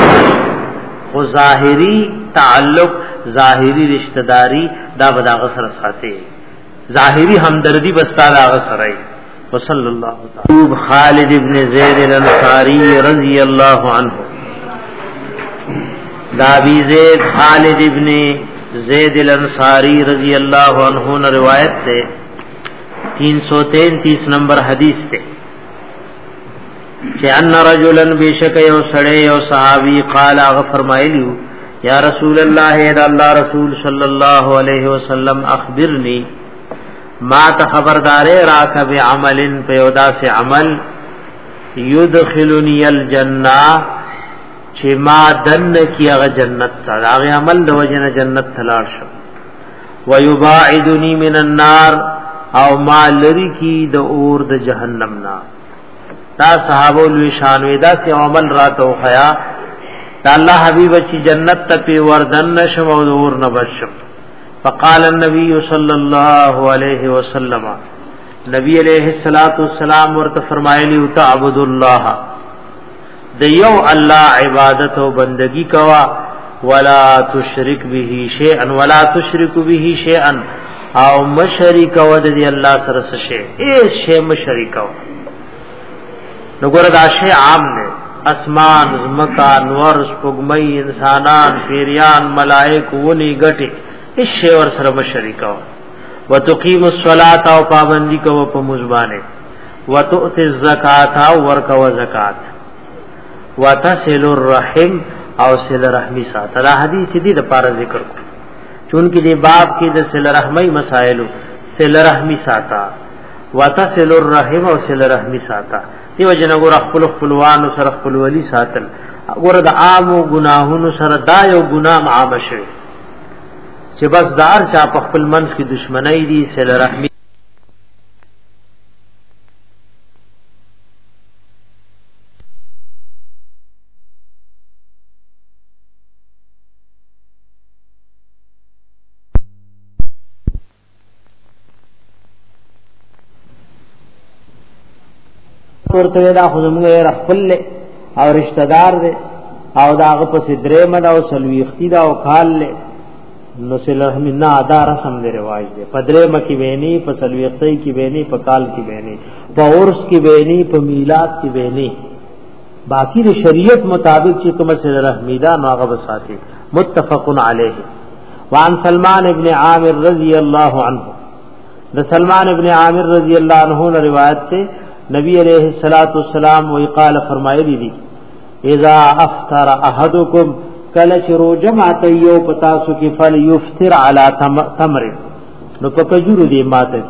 خو ظاهری تعلق ظاهری رشتہ داری دا بداغه سره ساتي ظاهری همدردی بس تعالی غسرای وصلی الله تعالی خالد ابن زید الانصاری رضی الله عنه دا بی زید خالد ابن زید الانصاری رضی اللہ عنہ نے روایت تے 333 نمبر حدیث تے کہ ان رجلا بیشک یو سڑے یو صحابی قال اغ فرمایلیو یا رسول اللہ اے اللہ رسول صلی اللہ علیہ وسلم اخبرنی ما ته خبردارې راک به عمل په یو داسې عمل یدخلنی الجنه چې ما دن کیغه جنت ته هغه عمل د وجنه جنت تلار شو ويباعدنی من النار او ما لری کی د اور د جهنم نا دا صحابه لوی شان وی دا سی عمل راتو خیا دا الله حبیب چې جنت ته پی وردن نشم او اور نه بشم فقال النبي صلى الله عليه وسلم نبی علیہ الصلات والسلام ورته فرمایلی او تعبد الله د یو الله عبادت او بندگی کوا ولا تشرک به شیئا ولا تشرک به شیئا او مشرک ود دی الله سره شی اے شی مشرک وا نګور دا شی عام دی اسمان زمکا نور سپګمۍ انسانان پیریان ملائک ونی غټي هیڅ ور سره مشرکاو وتقیم الصلاۃ او پابندی کو په مزبانه وتؤت الزکات او ورکو زکات وتصل الرحم او صل رحمی سات دا حدیث دې د پاره ذکر کو چون کې دې باب کې د صل رحمی مسائل صل رحمی ساتا وتصل الرحم او صل رحمی ساته دیو جن ګور خپل خپلوان سره خپل ولی ساتل ګور د عام ګناهونو سره دا یو ګناه عام شوی چې بس دار چا په خپل منځ کې دشمنی دي صل رحمی ورته دا خو زموږ را خپل او رشتہ دار دی او دا غ پس درې مد او سلويختی دا او کال له نو سلوه منا ادا رسم دی رواج دی پدرې مکی ویني په سلويختی کی ویني په کال کی ویني په اورس کی ویني په میلاد کی ویني باقی د شریعت مطابق چې کوم سر رحمی دا نو هغه وساتي متفق علیه وان سلمان ابن عامر رضی الله عنه د سلمان ابن عامر رضی الله عنه نے روایت ته نبی علیہ الصلات والسلام وی قال فرمایلی دی اذا افطر احدکم کل چې روزه ماته یو پتا سو کې فل یفطر علی تمر نو په کجورو دی ماته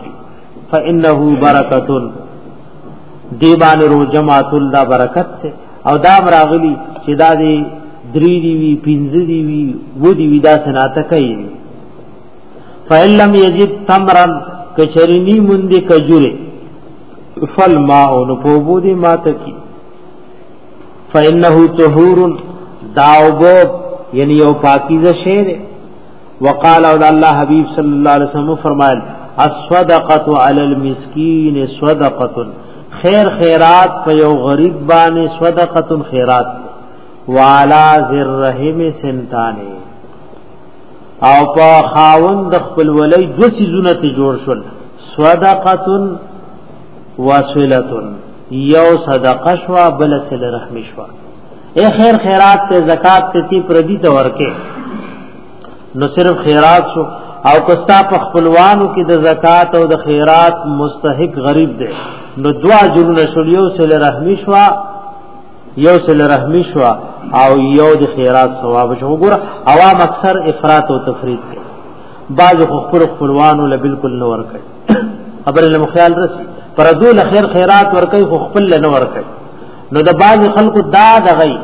فانه برکتون دی باندې روزه ماتول دا برکت ته او دا راغلی چې دا دی درې دی وی پنځه دی وی و دی وی دا سناته کوي فإلم یجد تمرا کچرنی مند کجوره فل ما او نو په بو دی ماته کی فإنه طهور داوب یعنی یو پاکیزه شی وقال او الله حبيب صلى الله عليه وسلم فرمایل الصدقه على المسكين صدقه خیر خیرات په یو غریب باندې صدقه خیرات والا ذر رحم سنتانه او په خاون د خپل ولې د سيزونه ته جوړ شول صدقه وصله یو صدقه شوا بل سل رحم شوا اے خیر خیرات ته زکات ته تی پردی ته ورکه نو صرف خیرات شو او کستا په خپلوانو کې د زکات او د خیرات مستحق غریب دی نو دوا جرونه شول یو سل رحمی شو یو سل رحمی شو او یو د خیرات ثواب شو ګور عوام اکثر افراط او تفریط کوي بعض خپل خپلوانو له بالکل نه ور کوي خبر له مخیال رسی پر دو لخیر خیرات ور کوي خپل نه ور کوي نو د باز خلکو دا دغی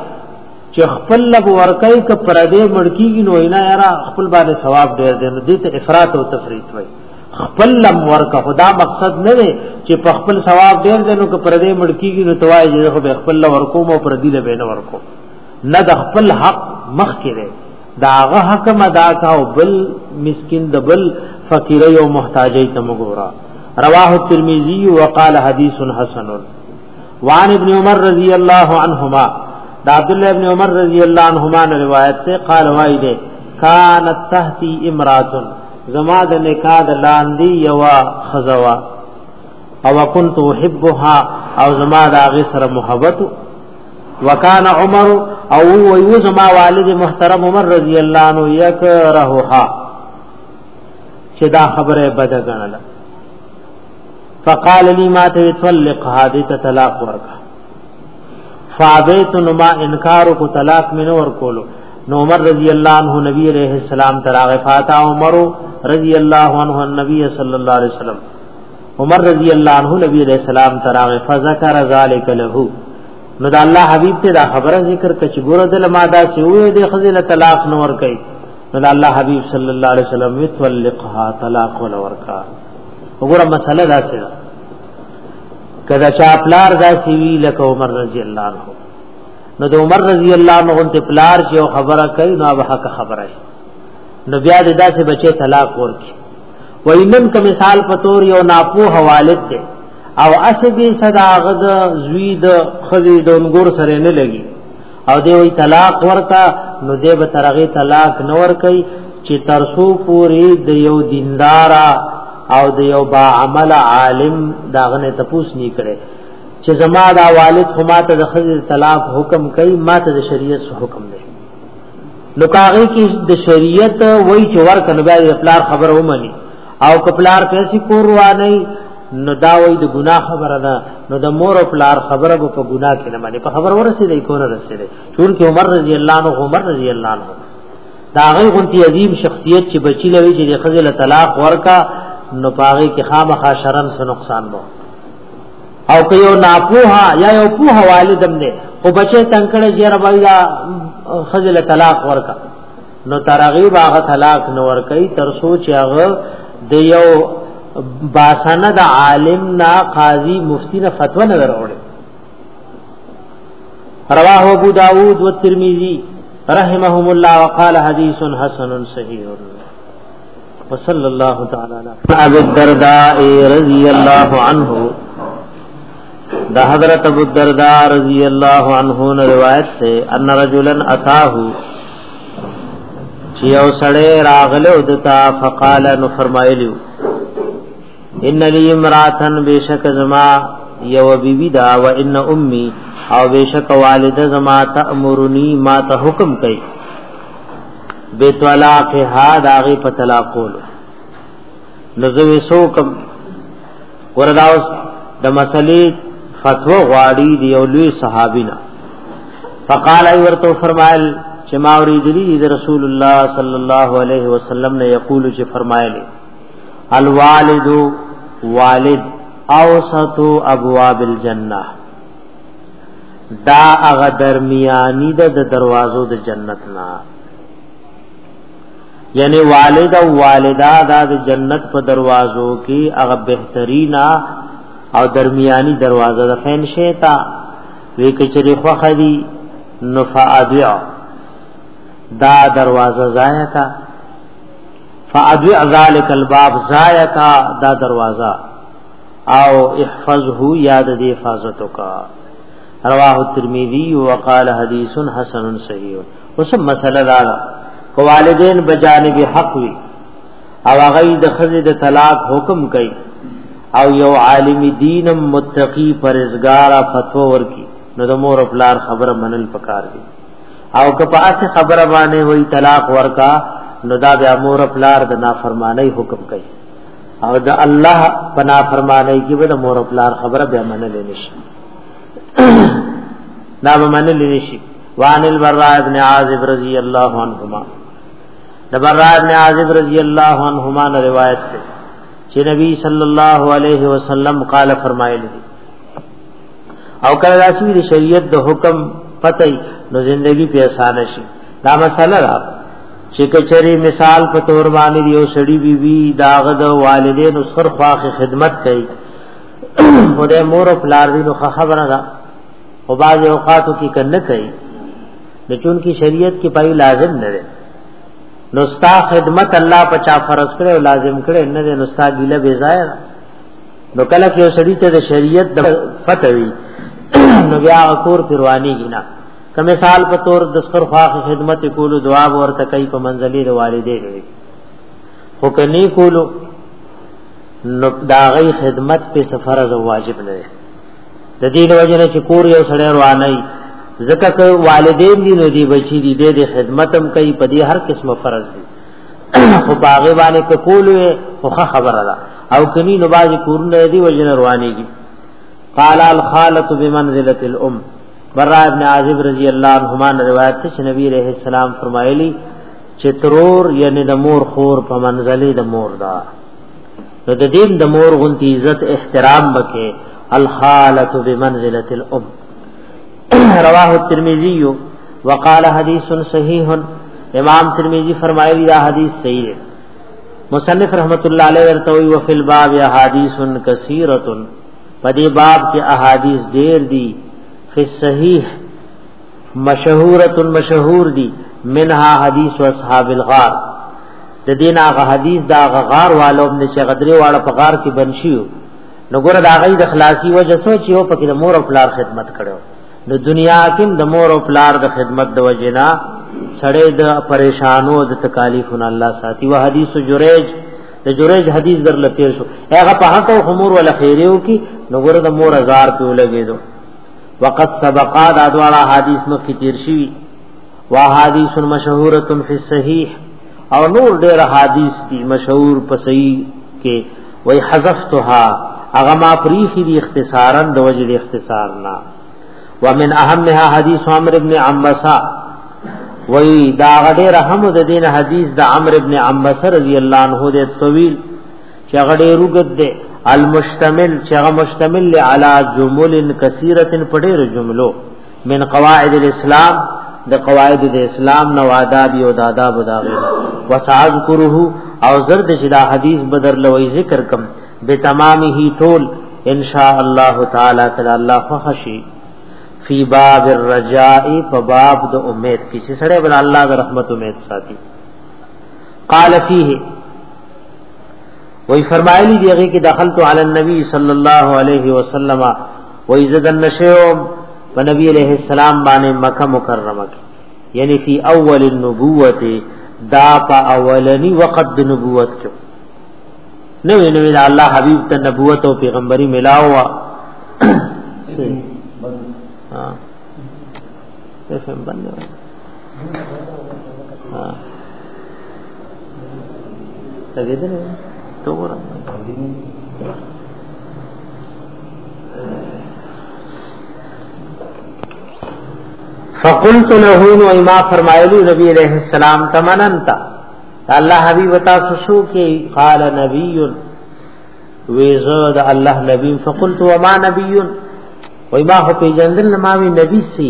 چې خپل لب ورکای ک پر دې مړکی نو اینا یرا خپل باندې ثواب ډیر دی نو دې ته افراط او تفریط وای خپل لم ورکا خدا مقصد نه دی چې په خپل ثواب ډیر دی نو ک پر دې مړکی نو توای چې خو به خپل ورکو مو پر دې لبه نه ورکو نه د خپل حق مخ کړي داغه حق مدا کا او بل مسكين د بل فقیر او محتاجی تم ګورا رواه الترمذی وقال حدیث حسن وان ابن عمر رضی اللہ عنہما دا عبداللہ ابن عمر رضی اللہ عنہما نے روایت سے قال وائی دے کانت تحتی امراتن زما د نکاح د لاندې یوا خزوا او كنت احبها او زما د هغه سره محبت وکان عمر او ویو زما والد محترم عمر رضی الله عنه یکرهها چې دا خبره بد غنله فقال لي ما ته طلق هذه طلاق ورکا فابیت نو ما انکار کو طلاق مې نور کولو نو عمر رضی الله عنه نبی علیہ السلام تراغه فاتا عمر رضی الله عنه النبی صلی الله علیه وسلم عمر رضی الله عنه نبی علیہ السلام تراغه فذكر ذلك له نو دا الله حبیب ته دا خبره ذکر کچ ګور دل ما دا چې وې د خزل طلاق نور کوي نو دا الله حبیب صلی الله علیه وسلم وی طلقها طلاق ولورکا وګوره مسله دا څه ده کدا چا پلار دا سی وی لکه عمر رضی الله عنه نو د عمر رضی الله عنه ته پلار چې خبره کوي نو به حق خبره نو بیا د داسې بچي طلاق ورکي وینن که مثال په تور یو ناپو حوالت دی او اسبی صداغد زوی د خزی د انګور سره نه لګي او دی وی طلاق ورکا نو دی به ترغه طلاق نور کوي چې ترسو پوری د یو دیندارا او د یو با عمل عالم داغنه تپوس نی کړي چې زما دا والد خو ماته د خزر طلاق حکم کوي ماته د شریعت حکم دی نو کاغی کی د شریعت وای چې ورکنه بیا د پلار خبر ومني او کپلار پیسې کور وانه نو دا وای د ګناه خبره ده نو د مور او پلار خبره به په ګناه کې نه باندې په خبر ورسېدې کو نه رسېدې چون کې عمر رضی الله عنه عمر رضی الله عنه دا غي غونتی عظیم شخصیت چې بچی لوي چې د خزل طلاق ورکا نو پاغي کې خامخا شرم سره نقصان وو او که یو ناپوها یا یو پوها والدم نه او بچی تنکړه جره بایدا خزل طلاق ورکا نو ترغیب هغه طلاق نور کوي تر سوچ هغه د یو باسنه د عالم نا قاضي مفتی نه فتوا نه وروړي رواه ابو داود و ترمذی رحمهم الله وقال حدیث حسن صحیح وصلى الله تعالى على ابي الدرداء رضي الله عنه دا حضرت ابو الدرداء رضی اللہ عنہ نے روایت سے ان رجلا اتاه چې یو سړی راغله او دتا فقال نو فرمایلی ان لی امراتن بشک زما یو بیبی دا و ان امي او بشک والده زما تأمرنی ما ته حکم کوي به طلاق ها داغه په طلاق کولو نو زوی سو کم ورداوس د مسلې فتوا غواړي دی او لوی صحابینا فقال ای ورته فرمایل چې ما اوریدلی د رسول الله صلی الله علیه وسلم نه یقول چې فرمایلی الوالد والد اوسط ابواب الجنه دا هغه درمیانی د دروازو د جنت نه یعنی والد او والدا دا د جنت په دروازو کې هغه بهترینا او درمیانی دروازه د فین شیتا وی کچری خو خدی نفعدع دا دروازه ضایع کا فادع ذلک الباب ضایع کا دا دروازه او احفظه یاد دی حفاظت کا رواه الترمذی وقال حدیث حسن صحیح اوس مسله دا ده کو والدین بجانب حق وی او هغه د خزې د طلاق حکم کوي او یو عالم دین متقی پرزګار فتوا ورکی نو د مور او پلار خبره منل پکار دي او که په اته خبره باندې وای طلاق ورکا نو دا بیا مور او پلار د نافرمانی حکم کوي او د الله په نافرمانی کې به د مور او پلار خبره بیا منل نشي نا به منل نشي وان البراء ابن عازب رضی اللہ عنہما دبراء ابن عازب رضی اللہ عنہما نے روایت ہے چې نبی صلی الله علیه وسلم قال فرمایلی او کله راشي د شریعت د حکم پته نو زندگی په اسانه شي دا مسله را چې کچري مثال په تور باندې یو سړی بی بی داغ د والدین سر خواخ خدمت کوي خدای مور او پلار دې نو خبره ده خو بعض اوقاتو کې کنه کوي نو چون کې شریعت کې پای لازم نه دی نو ستا خدمت الله په چا فرض کړي او لازم کړي نه دی نو ستا ګیله بے ځای نو کله کې سړی ته د شریعت د فتوی نو بیا کور پروانی گینا که مثال په تور د سر خواخ خدمت کولو دعا ورته کوي په منځلي د والدې وي خو کني کولو نو داغي خدمت په سفر از واجب نه د دې د وجه نه چې کور یو سړی رواني ځکه که والدین دي نو دي بچي دي د خدمت هم کوي په دې هر قسمه فرض دي خو باغې باندې کول وي خو خبره ده او کني نو باز کورونه دي وجنه روانيږي قال الخاله بمنزله الام برا ابن عازب رضی الله عنهما روایت ته چې نبی رحم السلام فرمایلی چې ترور یعنی د مور خور په منزله د مور ده نو د دین د مور غونتی عزت احترام بکې الحاله بمنزله الام رواه الترمذی وقال حدیث صحیح امام ترمذی فرمایلی دا حدیث صحیح ہے مصنف رحمت الله علیه ورته وی وفي الباب احادیث کثیره پدې باب کې احادیث ډېر دي فی صحیح مشهوره مشهور دي منها حدیث اصحاب الغار د دین هغه حدیث دا غار والو ابن چې غدری واړه په غار کې بنشیو نو ګره دا غي د خلاصي وجه سو چې او پکې د مور او پلار خدمت کړو د دنیا کې د مور او پلار د خدمت د وجنا سړې د پریشانو د تکالیفونو الله ساتي و حدیث جریج د جریج حدیث در لته شو هغه په حق او خمور ولا خیرو کې نو ګره د مور هزار په لګیدو وقد سبقا دا دواړه حدیث مخکې تیر شي وا حدیث مشهوره فی الصحیح او نور ډېر حدیث دي مشهور په صحیح کې وای حذفتها هغه ما پریخي دي اختصارا د وجه د اختصار نه ومن اهمها حدیث عمر ابن عمسا وای دا غډه رحم د دین حدیث د عمر ابن عمسا رضی الله عنه د طویل چې هغه ډېر وګد دی المشتمل چې هغه مشتمل له علا جمل کثیره په ډېر جملو من قواعد الاسلام د قواعد د اسلام نو آداب یو د آداب دا غي وساذکره او زرد چې دا حدیث بدر لوي ذکر کم به تمامه ټول ان شاء الله تعالی تعالی الله فخشی فی باب الرجاء فباب د امید کی چې سره بل الله د رحمت امید ساتي قال فیه وی فرمایلی دی هغه کې دخلت علی النبی صلی الله علیه وسلم و عزت النشو و نبی علیہ السلام باندې مکه مکرمه کې یعنی فی اول النبوت دا په اولنی وخت د نبوت کې نو نو الله حبیب ته نبوت او پیغمبري ملاو وا ها څه باندې ها لګېدل ته وره فقلت له نو ما فرمایلی نبی علیہ السلام تمننت الله حبیب تاسو شو کې قال نبی ویزاد الله نبی فقلت وما نبی وای ما هو پیجندل ما وی نبی سی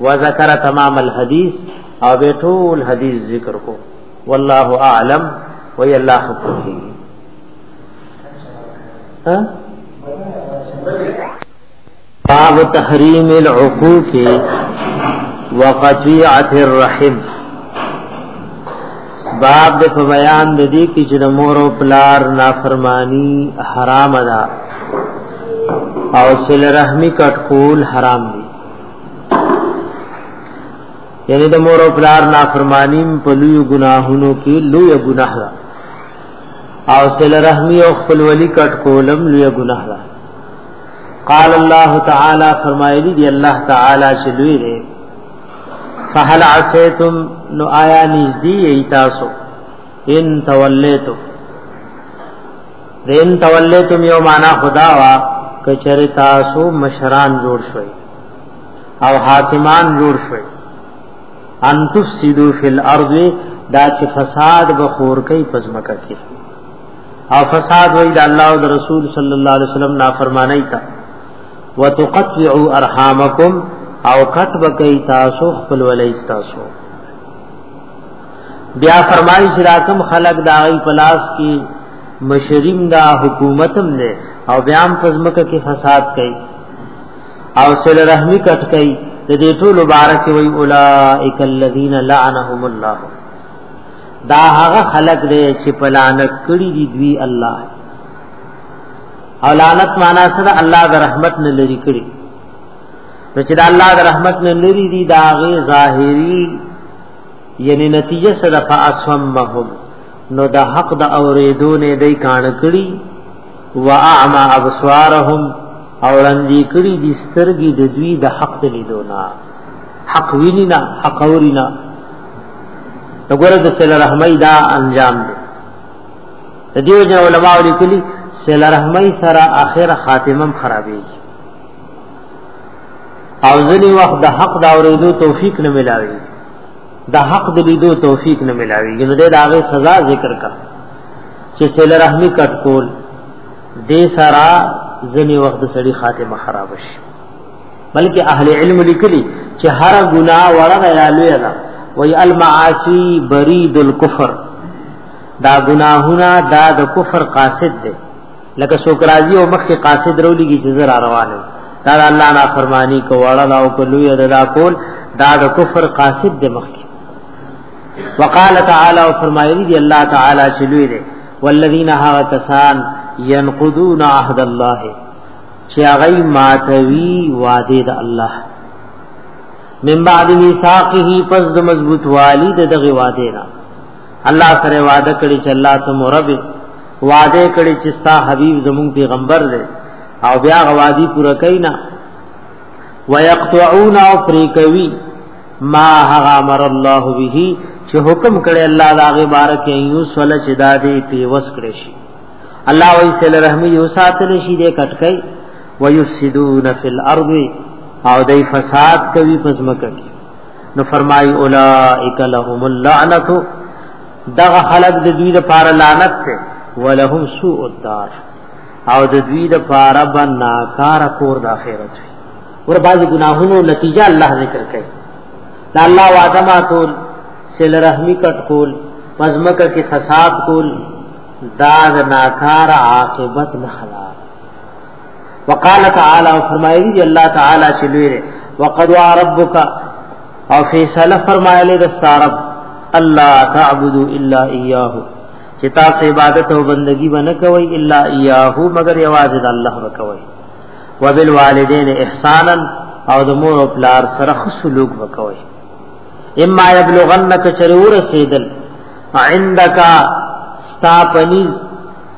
وذکر تمام الحديث او به ټول حدیث ذکر کو والله اعلم وی الله خبره ها باب تحریم العقوق وقطیعه الرحم باب د په بیان د دې کې چې د مور او پلار نافرمانی حرام ده او سل رحمی کټکول حرام دي یعنی د مور او پلار نافرمانیم په لوی ګناهونو کې لوی ګناه ده او سل رحمی او خپل ولی کټ کولم لوی ګناه ده قال الله تعالی فرمایلی دی الله تعالی چې لوی دی فهل عسیتم نو آیا نږدې ایتاسو ان تولیتم دین تولیتم یو معنا خدا وا کچری تاسو مشران جوړ شوي او حاکمان جوړ شوي ان تفسدو فی الارض دا چې فساد بخور کوي پزمکه کې او فساد وای د الله او رسول صلی الله علیه وسلم نافرمانی تا وتقطعوا ارحامکم او کتب کوي تاسو خپل ولې تاسو بیا فرمایي چې راکم خلق دا غي پلاس کی مشریم دا حکومتم نه او بیا هم فزمکه کې فساد کوي او سل رحمی کټ کوي د دې ټول مبارک وي اولائک الذین لعنهم الله دا هغه خلق دی چې پلانک کړی دی دوی الله او لعنت معنا سره الله د رحمت نه لري کړی نو چې د الله د رحمت نه لري دی دا غي ظاهری یعنی نتیجه سره فاسمهم نو د حق د اوریدو نه دی کان کړي واعما ابصارهم اوړندې کړي د سترګې د دوی د حق لیدو نه حق ویني نه حق اوري نه وګوره د سل رحمای دا انجام دی د دیو جن علماء لیکلي سل رحمای سره اخر خاتمم خرابېږي او ځنی وخت د حق دا اوریدو توفیق نه ملاوي د حق د لیدو توفیق نه ملاوي نو د هغه سزا ذکر کا چې سیل رحمی کټ کول دې سرا ځنی وخت د سړي خاتمه خراب شي بلکې اهل علم لیکلي چې هر ګناه ورغه یا لوی ده وی المعاصی برید الکفر دا گناہونا دا د کفر قاصد دے لکه څوک راځي او مخکې قاصد رولېږي چې زه را روان یم دا د الله نافرماني که وړه ده او که لویه ده دا کول دا د کفر قاصد دی مخکې وقال تعالی او فرمایلی دی الله تعالی چې لوی دی والذین هغه کسان ينقضون عهد الله چې هغه ماتوي وعده د الله من بعد میثاقه پس د مضبوط والی د دغه وعده نه الله سره وعده کړی چې الله ته مرب وعده کړی چې ستا حبیب زمون پیغمبر دی او بیا غوادي پوره کینا ويقطعون او فریکوي ما هغه امر الله به چې حکم کړي الله دا غي بارک یو سول چې دا دی په وس کړی شي الله وی سل رحم یو ساتل شي دې کټکای ويفسدون فی الارض او دای فساد کوي پزمکه نو فرمای اولائک لهم اللعنت دغه خلق د دوی د پاره لعنت ته ولهم سوء الدار او د دوی د پاره بناکار کور د اخرت ور باز گناهونو نتیجه الله ذکر کوي دا الله وعده ما تول سل رحمی کټ کول پزمک کی فساد کول دا د ناکار عاقبت نه خلاص وقال تعالی او فرمایلی دی الله تعالی چې لوی دی وقد ربک او فیصله فرمایلی د ستارب الله تعبدو الا اياه چې تاسو عبادت او بندگی ونه کوي الا اياه مگر یوازې د الله وکوي وبالوالدین احسانا او د مور او پلار سره خصلوک وکوي اما یبلغنک چرور سیدل عندک ستا پنیز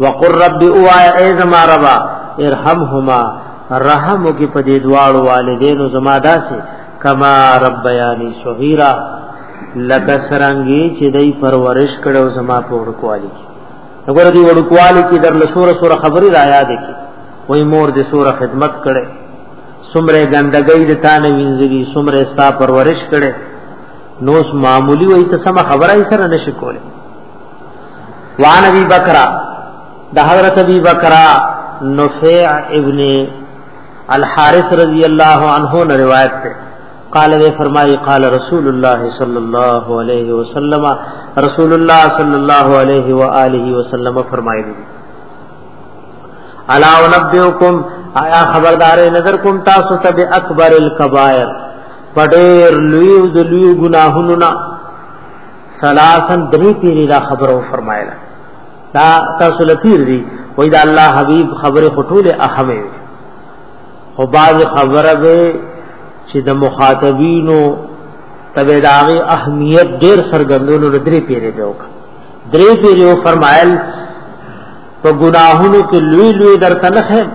وقر رب اوایا ای زما ربا ارحمهما رحم کی په دې دواړو والدینو زما داسې کما رب یانی صغیرا لکه سرنګي چې دای پرورش کړو زما په ورکوالي وګوره دې ورکوالي کې در لسور سور خبري را یاد کی وای مور دې سور خدمت کړي سمره ګندګۍ د تانه وینځي سمره ستا پرورش کړي نوس معمولی وای ته سم خبره یې سره نشي کوله وان ابي بکر د حضرت ابي بکر نفيع ابن الحارث رضی اللہ عنہ نے روایت ہے قال نے فرمائی قال رسول اللہ صلی اللہ علیہ وسلم رسول اللہ صلی اللہ علیہ والہ وسلم فرمائے دی الا انبئکم آیا خبردار نظر کوم تاسو ته به اکبر الکبائر پډیر لوی ذلیو گناهونو ثلاثن درې پیری دا خبره و فرمایله دا تاسو لتیر دی وای دا الله حبیب خبره خټوله اهمه او بعض خبره به چې د مخاطبینو تبه داغي اهمیت ډیر سرګندونو درې پیری دی وک درې پیری و فرمایل په ګناهونو کې لوی لوی درته نه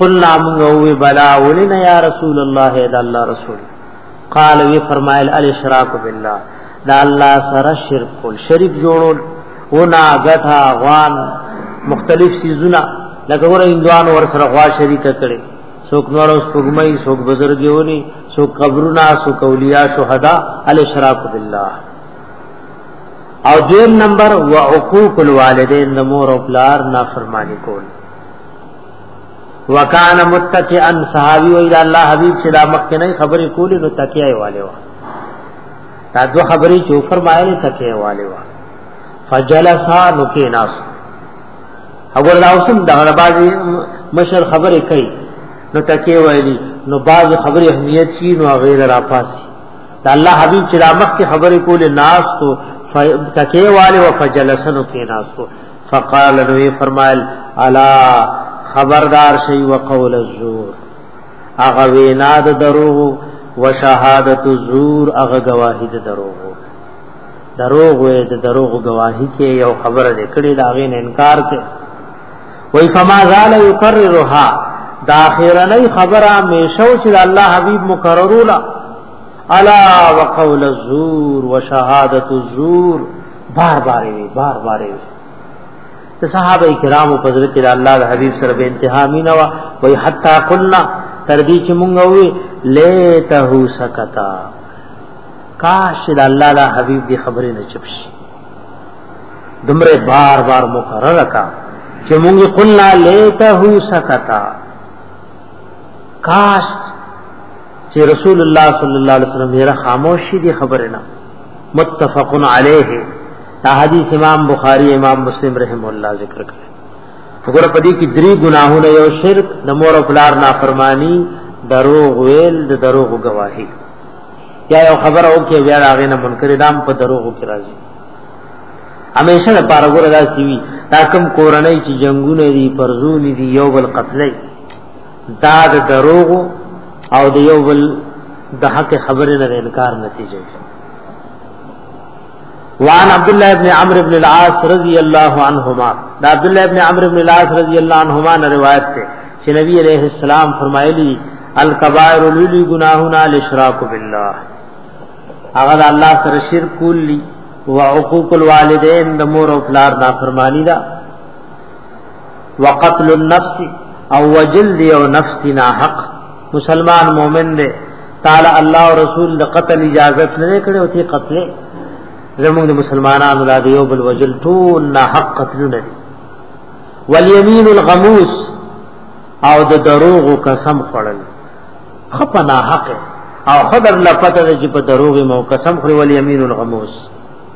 قلنا موږ وی بلا ولنا یا رسول الله دا الله رسول قال وی فرمایل الاشراک بالله دا الله سره شرک کول شریک جوړول و نا غټا غوان مختلف سيزونه لکه ور اندوان ور سره غوا شریک کړي څوک نور اوس پګمای څوک بزرګيوني څوک قبرنا څوک اولیاء شهدا الاشراک بالله او دیم نمبر وعقوق الوالدین د مور او پلار نافرمانی کول وکان متکئا صحابي وی دا الله حبيب چې دا مخکې نه خبرې کولې نو تکیه والے و دا دو خبرې چې فرمایلې تکیه والے و فجلسا نو کې ناس اگر دا اوسم دا بعضی مشر خبرې کوي نو تکیه ویلي نو بعض خبرې اهمیت شي نو غیر را پاسي دا الله حبيب چې دا مخکې خبرې کولې ناس تو تکیه والے و فجلسا نو کې ناس تو فقال نو یې فرمایل الا خبردار شي وقول الزور اغه وینا د دروغ و شهادت الزور اغه گواهی د دروغ دروغ وې د دروغ گواهی کې یو خبره دې کړې دا غین انکار کې وای فما زال یکررها دا اخیرنی خبره میشو چې الله حبیب مکررولا الا وقول الزور وشهادت الزور بار بار وی بار بار وی د صحابه کرامو په ذکر کې الله د حبيب سره به انتها مینا وا وای حتا قلنا تر دې چې مونږ وی لیته سکتا کاش د الله د حبيب دی خبرې نه چپ شي دمره بار بار مقرر کا چې مونږ قلنا لیته سکتا کاش چې رسول الله صلی الله علیه وسلم یې خاموشي دی خبره نه متفق علیه دا حدیث امام بخاری امام مسلم رحم الله ذکر کړ وګوره په دې کې درې ګناهونه یو شرک د مور او پلار نافرمانی دروغ ویل د دروغ گواهی یا یو خبر او کې بیا راغې نه منکر دام په دروغ کې راځي همیشه د پاره ګوره دا سیوی دا کم کورنۍ چې جنگونه دي پرزونی دي یو بل قتلې دا د دروغ او د یو بل د حق خبرې نه انکار نتیجه ده وان عبد الله ابن عمرو ابن العاص رضی الله عنهما دا عبد الله ابن عمرو ابن العاص رضی الله عنهما نے روایت ہے کہ نبی علیہ السلام فرمایلی الکبائر لولی گناہنا الاشراک بالله اغه الله سره شرک کولی وعقوق الوالدین د مور او پلار نافرمانی دا وقتل النفس او وجل دی او نفس دی نا حق مسلمان مومن دی تعالی الله او رسول د قتل اجازه نه کړي او تی قتل زموږ د مسلمانانو لا دی او بل وجل ټول نا حق قتل نه دی والیمین الغموس او د دروغ قسم خړل خپنا حق او خدر لپته چې په دروغ مو قسم خړ والیمین الغموس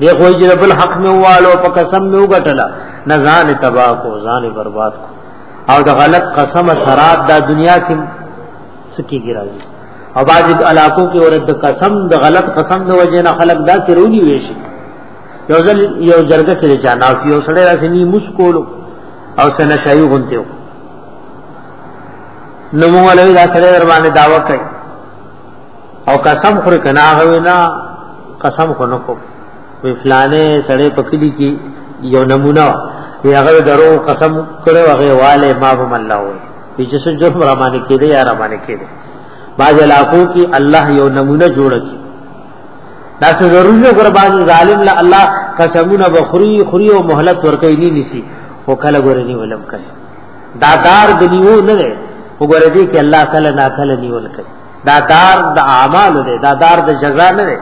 دی خو چې بل حق مې والو په قسم مې وګټله نه ځان تبا کو ځان برباد کو او د غلط قسم شراب دا دنیا کې سکی ګرځي او باج علاقو کې اور د قسم د غلط قسم د وجه نه خلق دا ترونی ویشي یو ځل یو جرګه کې جناز یو سړی راځي ني مسکولو او سنه شایو غونته نو موږ له دا سره ور باندې داوا کوي او قسم خور کنا غوي نه قسم خو نه کو وی فلانه سړی پکلی کی یو نمونه وی هغه درو قسم کړو هغه والے ما بم الله وی وی چې څنګه جرم را باندې کېده یا را باندې کېده باج علاقو کی الله یو نمونه جوړ کی دا څه ضروري نه قرباني ظالم له الله قسمونه بخوري خوري او مهلت ورکوي نه نسی او کله ګورې نه ولم کوي دا دار د نیو نه دی وګوره دې کې الله تعالی نه کله نیول کوي دا دار د اعمال دی دا دار د جزا نه دی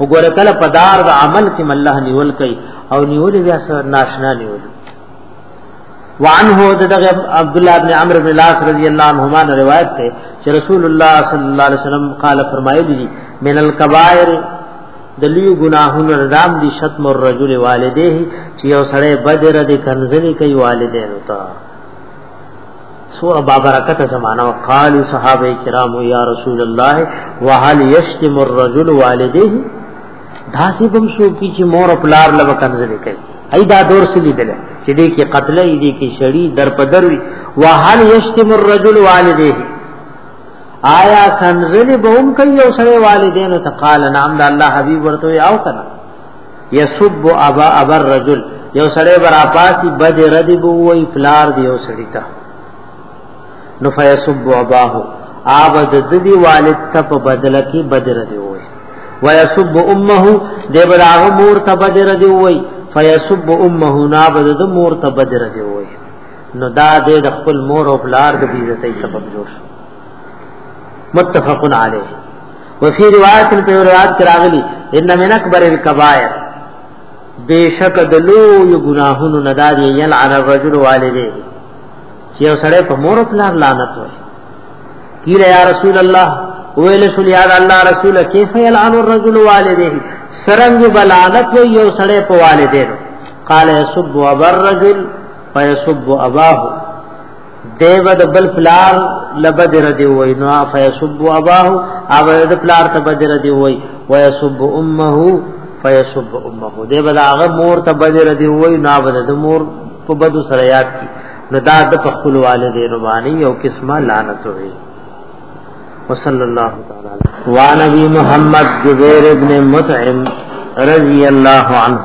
وګوره کله په دار د عمل کې الله نیول کوي او نیول بیا سره ناشنا نیول وعنه دغه عبد الله ابن عمرو بن العاص رضی الله عنهما روایت ده چې رسول الله صلی الله علیه وسلم قال فرمایلی من الكبائر د لوی ګناهونو رام دي شتم الرجل والديه چې یو سړی بدر دي کنزلی کوي والدین ته سو ابا برکت زمانہ وقال صحابه کرام یا رسول الله وهل يشتم الرجل والديه دا سی بم شو کی چې مور پلار لو کنزلی کوي ای دا دور سلی دل چې دې کې قتل ای دې کې شړی در پدروي وهل يشتم الرجل والديه آیا کنزلی به هم کوي او سره والدین ته قال نعم د الله حبیب ورته او کنه یسب ابا ابا الرجل یو سره برا پاسی بد رد بو وی فلار دی یو سړی ته نو فیسب اباه آب د دې والد ته په بدل کې بدر دی وای ويسب امه دې براه مور ته بدر دی وای فیسب امه نا بد د مور ته بدر دی وای نو دا دې د خپل مور او بلار د بیزتۍ سبب جوړ شو متفقن علیه وفي روایت په روایت کراغلی ان من اکبر الکبائر بیشک د لوی ګناهونو نه دادی یلعن الرجل والده چې یو سړی په مور خپل لعنت وای کیره یا رسول الله ویل شو یا الله رسول کیف یلعن الرجل والده سرنګ بلالت یو سړی په والدینو قال یسب وبر رجل فیسب اباه دیو د بل پلار لبدر دی وای نو فیسب اباه او د پلار ته بدر دی وای ویسب امه فیسب امه دی بل هغه مور ته بدر دی وای نو بل د مور په بدو سره یاد کی نو دا د خپل والد ربانی یو قسمه لعنت وی وصلی الله تعالی علیه و نبی محمد جبیر ابن مطعم رضی الله عنه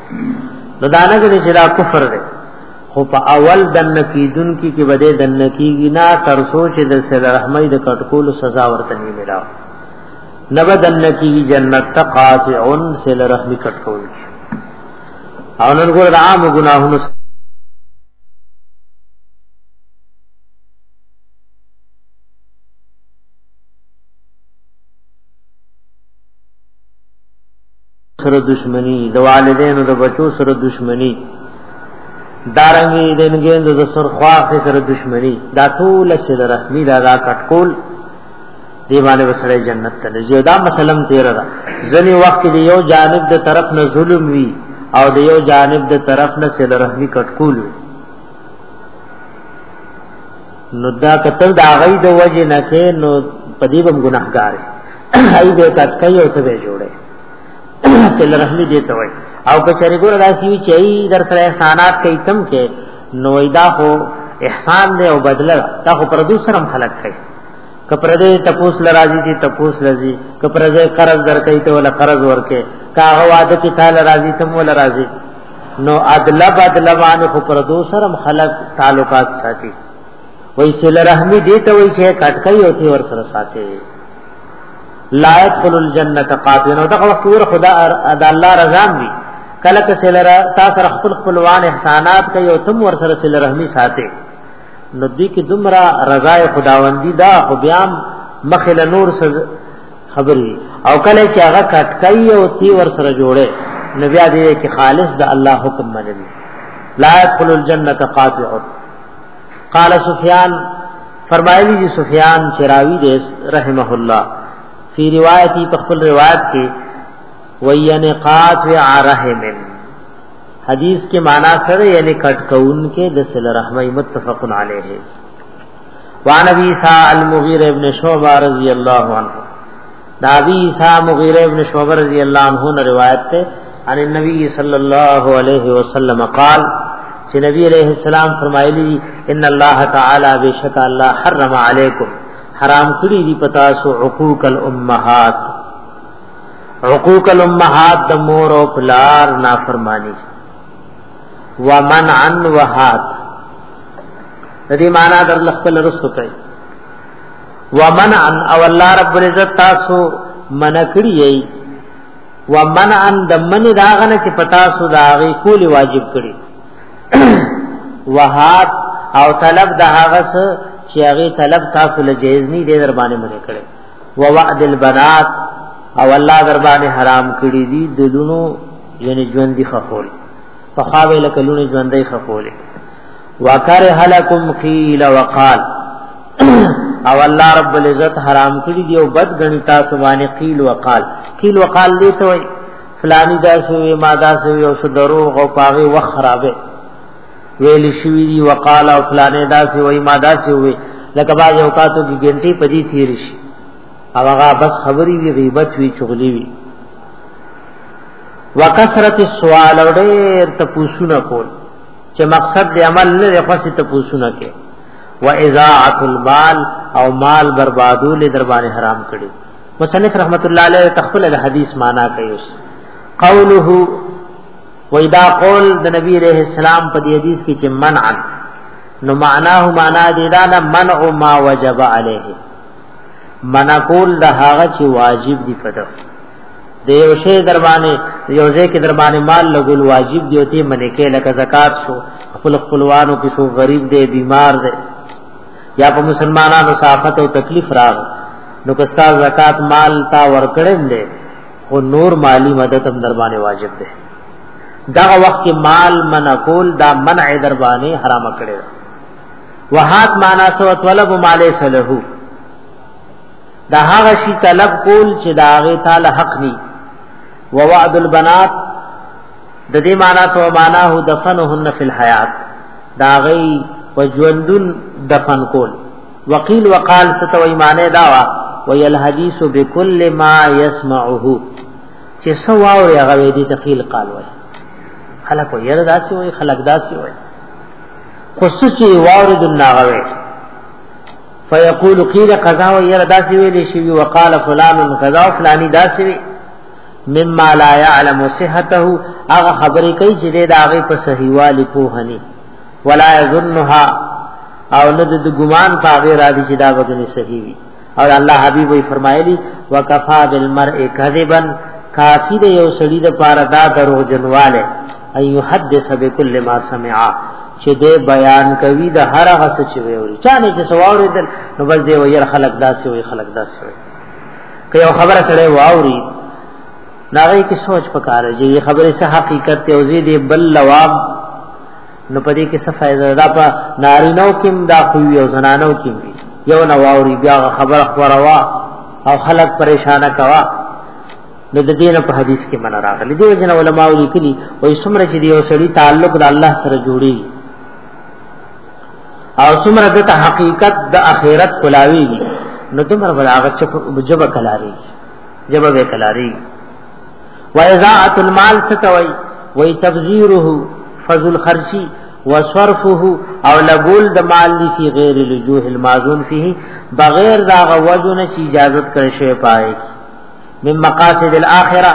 نو دا نه غني چې دا کفر دی خو په اول دن کیدون کی کې بده دن کیږي نه تر سوچ د سره رحمای د کټکول سزا ورته نه ملا نو دن کیږي جنت تقاطعن سره رحمی کټکول کی او نن ګور د عام ګناهونو سره دشمنی د والدینو د بچو سره دشمنی دارنګي د انګین د سر خواخ سره دشمنی دا ټول چې د رحمی دا دا کټکول دی باندې وسره جنت ته لږه دا مسلم تیر را ځنی وخت دی یو جانب د طرف نه ظلم وی او د یو جانب د طرف نه سره رحمی کټکول وی نو دا قتل دا غي د وجه نه کې نو پدی بم ګناهګار هاي به کټ کوي او ته به جوړه تل رحمی دې ته وای او که چېرې ګور راځي وی چې در سره احسانات کوي تم کې نو دا هو احسان دې او بدله دا خو پر دوسرم خلق کوي کپر دې تپوس لراځي دې تپوس لذي کپر دې قرض درکې ته ولا قرض ورکې کاغه واده کې تعالی راضي تم ولا راضي نو ادله بدله باندې خو پر دو سره خلق تعلقات ساتي وای سل رحمی دې ته وای چې کټکای او تی ور سره ساتي لا يدخل الجنه قاتل نو دغه وخت ور خدا ادا الله رضا دی کله که سل را تا سره خپل خپلوان احسانات کوي او تم ور سره سل رحمی ساتي نو دې کې دمرا رضا خداوندی دا خو بیا مخله نور سره خبري او کله چې هغه کټکای او تی ور سره جوړه نو بیا دې کې خالص د الله حکم منلی لا يدخل الجنه قاطع قال سفيان فرمایلی جی سفیان چراوی دې رحمه الله فی روایتی په خپل روایت کې وین قاطع رحم حدیث کې معنا سره یعنی کټ کون کې د سل رحمه متفق علیه وان ابي سا المغيره ابن شعبہ رضی اللہ عنہ دا ابي سا مغيره ابن شعبہ رضی اللہ عنہ نے روایت تے ان النبي صلی اللہ علیہ وسلم قال چې نبی علیہ السلام فرمایلی ان الله تعالی بشک الله حرم علیکم حرام کړی دی پتا سو حقوق الامهات حقوق الامهات د مور او پلار نافرمانی ومنعن وهات د دې معنا در لخل رسو کوي ومن ان او الله رب العزت تاسو منکړی ای ومن ان د من داغنه چې پتا سو داغي کولی واجب کړی وهات او طلب د هغه څه چې هغه طلب تاسو له جایز نه دی در باندې منې کړی ووعد البنات او الله در باندې حرام کړی دي د لونو یعنی ژوند دي خفول په خاوې لکه لونو ژوندې خفولې وکره لکم قیل وقال او الله رب العزت حرام کړی دی او بد غنی تاسو باندې قیل وقال قیل وقال دې ته وای فلانی دا شوی ما دا شوی او دروغ او پاغي وخرابه ویل شوی دی وقال او فلانه دا شوی ما دا شوی لکه باز اوقاتو کې ګنټي پدی تیر شي او هغه بس خبري وی غیبت وی چغلی وی وکثرت السوال اور ډېر تپوسونه کول چې مقصد د عمل نه دی خاصه ته پوښونه کې و اذاعت المال او مال بربادول در باندې حرام کړي مصنف رحمت الله علیه تخفل د حدیث معنا کوي اوس قوله و اذا قول د نبی علیہ السلام په دې حدیث کې چې منع نو معناه معنا دی دا منع ما وجب علیه منقول د هغه چې واجب دی پته د یو شی در باندې یو ځای کې در باندې مال لګول واجب دی او ته منې کې لکه زکات شو خپل خپلوانو کې شو غریب دی بیمار دی یا په مسلمانانو صافت او تکلیف راغ نو کستا زکات مال تا ورکړم دی او نور مالی مدد هم در باندې واجب دی دا وخت مال منقول دا منع در باندې حرام کړی وهات معنا سو طلب مالې سلهو دا هغه شی طلب کول چې دا هغه تعالی حق ني ووعد البنات د دې معنا سو معنا هو دفنهن فی الحیات دا غي وجوندن دفن کول وقیل وقال ستو ایمانه داوا وی الحدیث بكل ما يسمعه چې سواو یا غوی دي تقیل قال وای خلق وی یره داسي وای خلق داسي وای قصص وارد الناغوي فيقول قيل قضا ويرا داسي ویل شي وقال فلان قضا فلاني داسي وی مما لا يعلم صحته هغه خبرې کوي چې دا هغه په صحیحوالي پوهني ولا يظنها او نه د ګمان په غیر دي چې دا وګني صحیح وي او الله حبیب وی فرمایلی وکفا بالمرء کذبا کافی د یو سړی د پاره دا درو جنواله ایو حدث بكل ما سمع چې دې بیان کوي د هر هغه څه چې ویوري چا نه چې سواوري دل نو بس دې ویر خلق داسې وي خلق داسې وي که یو خبره سره واوري ناغي کې سوچ پکاره چې خبره څه حقیقت ته او زیدې بل لواب نو پدې کې څه فائدہ ده په نارینو کې دا خو یو زنانو کې یو نو واوري بیا خبر خبروا او خلک پریشان کوا نو د دینه په حدیث کې من راغلي دی جن علماء لیکلي وای سمره چې دی او سړي تعلق د الله سره جوړي او سمره د حقیقت د اخرت کلاوي نو تمر بلاغت چې جبه کلاري جبه به کلاري و اضاعت المال ستوي و تبذيره فضل خرچي وصرفه او لګول د مال دی فی غیر لجوه المازون فيه بغیر دا غوجونه چې اجازه کړی شوی پای من مقاصد الاخره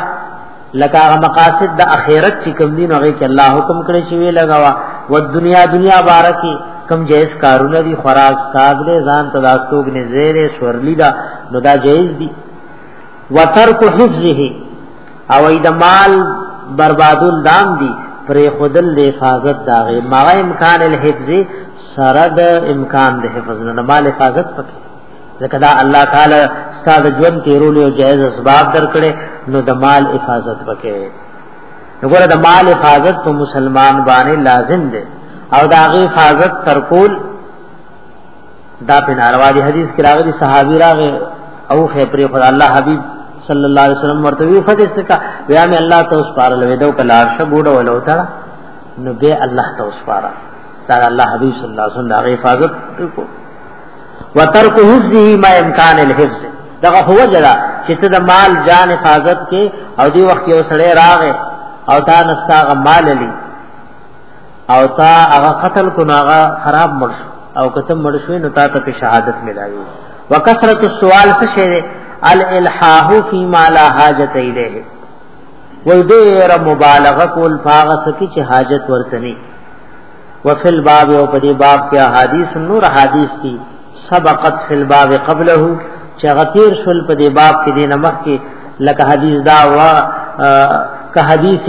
لکه هغه مقاصد د اخرت چې کوم دین هغه چې الله حکم کړی شوی لګاوا و دنیا دنیا بارکی کم جائز کارونه دي خوراک ساګ له ځان تداستوګ نه زیره سورلی دا نو دا جائز دي وترک حفظه او اې د مال بربادول دام دي پر خودل د حفاظت داغه ما امکان الحفظ سره د امکان د حفظ نه مال حفاظت پکې ځکه دا الله تعالی ستاسو ژوند تیرول او جایز اسباب درکړي نو د مال حفاظت پکې وګوره د مال حفاظت په مسلمان باندې لازم دی او دا غي حفاظت ترکول دا په ناروا دي حدیث کې راغلي صحابي راغې او خې پر خدای الله حبیب صلی الله علیه وسلم ورته وی فدې سکا بیا مې الله ته اوس پار لوي دو کلار شه ګوډه ولو تا نو به الله ته اوس پارا دا الله حبیب صلی الله علیه وسلم دا حفاظت کو وترک حفظه ما امکان الحفظ دا هو جدا چې ته د مال جان حفاظت کې او دی وخت یو سړی راغې او تا نستا غ مال لې او تا هغه قتل کو ناغه خراب مړ او کته مړ شوی نو تا ته شهادت ملاوي وکثرت السوال څه شی الالحاح فيما لا حاجت الیه وای ډیر مبالغه کول پاغه سکی چې حاجت ورته نه وفي الباب او په دې باب کې احادیث نور احادیث دي سبقت في الباب قبله چې غتیر شل په دې باب کې دینه مخ کې لکه حدیث دا وا که حدیث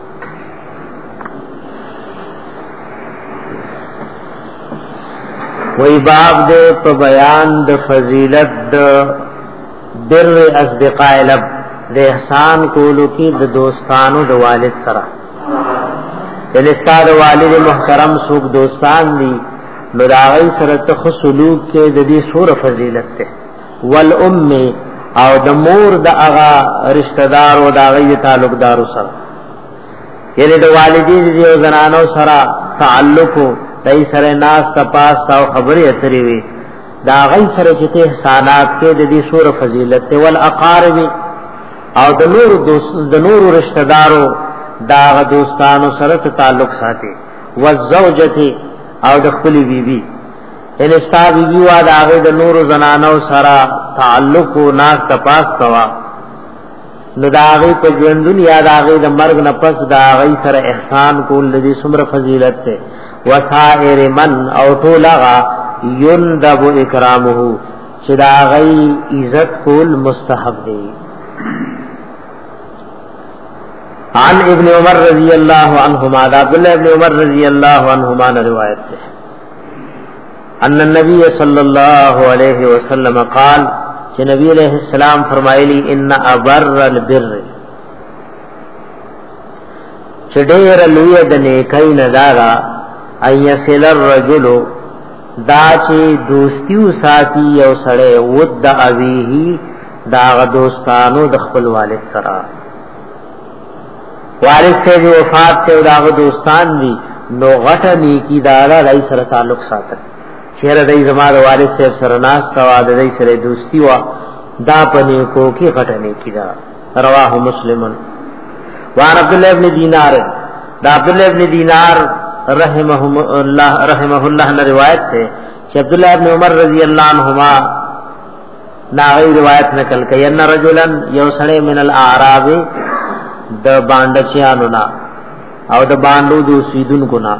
وی باب دے په بیان د فضیلت د بر اصدقاء لب د احسان کولو کې د دوستانو د والد سره یعنی استاد والد محترم سوق دوستان دي نو دا غي سره ته خو سلوک کې د دې سور فضیلت ته والام او د مور د اغا رشتہ دار او د غي تعلقدار سره یعنی د والدین دی او زنانو سره تعلق دای سره ناس ته پاس او خبرې اترې وي دا غي سره چې ته احسانات کې د دې سور فضیلت ته ول اقارب او د نور دوست د نور رشتہ دارو دا غ دوستانو سره تعلق ساتي والزوجته او د خپل بیبي بی ان استاد یو دا هغه د نور زنانو سره تعلق او ناس د پاس کوا نو دا هغه په ژوندون یا دا هغه د مرګ نه پس دا هغه سره احسان کول د دې څومره فضیلت ته وسائر من او ټولغا یندب اکرامه چې دا هغه عزت کول مستحب دی عن ابن عمر رضی اللہ عنہما دا عبداللہ ابن عمر رضی اللہ عنہما نے روایت ہے ان النبي صلى الله عليه وسلم قال چې نبی عليه السلام فرمایلی ان ابر البر چې ډېر لوی د نیکۍ نه دارا ايسل الرجل دا چې دوستي او ساتي یو سړی ود اویه دا دوستانو د خپل والد سره وارث سے جو وفات ته او داغه دوستان دي نو غټه نیکی دارا رای سره تعلق ساتل چیرې دای زما د وارث صاحب سره ناس تا د دې سره دوستی وا دا پنی کو کی غټه نیکی دا رواه مسلمن وان عبد الله ابن دینار دا عبد الله ابن دینار رحمه الله رحمه الله نے روایت ہے کہ عبد الله ابن عمر رضی اللہ عنہما ناغی روایت نقل کوي ان رجلا یو سړی من الاعراب د باندچیانو نا او د باندو د سیدونکو نا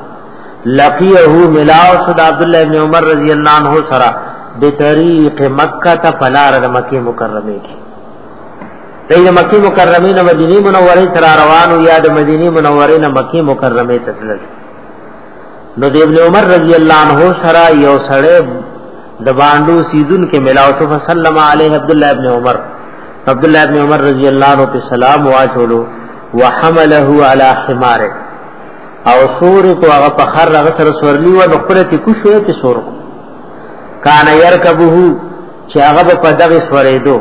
لقیه ملاو صد عبد الله ابن عمر رضی الله عنه سرا بطریق مکه ته فلار د مکه مکرمه کی د مکه مکرمه نه مدینه منوره تر روانو یا د مدینه منوره نه مکه مکرمه ته تلل نو د ابن عمر رضی الله عنه سره یو سره د باندو سیدون کې ملاو شو فسلم علیه عبد الله ابن عمر عبد الله ابن عمر رضی الله عنه په سلام واچولو وحمله علی حماره او سور کو هغه په خر هغه سره سورلی و نو خپل تی کوشو ته سور کان يرکبه چې هغه په دغه سورې دو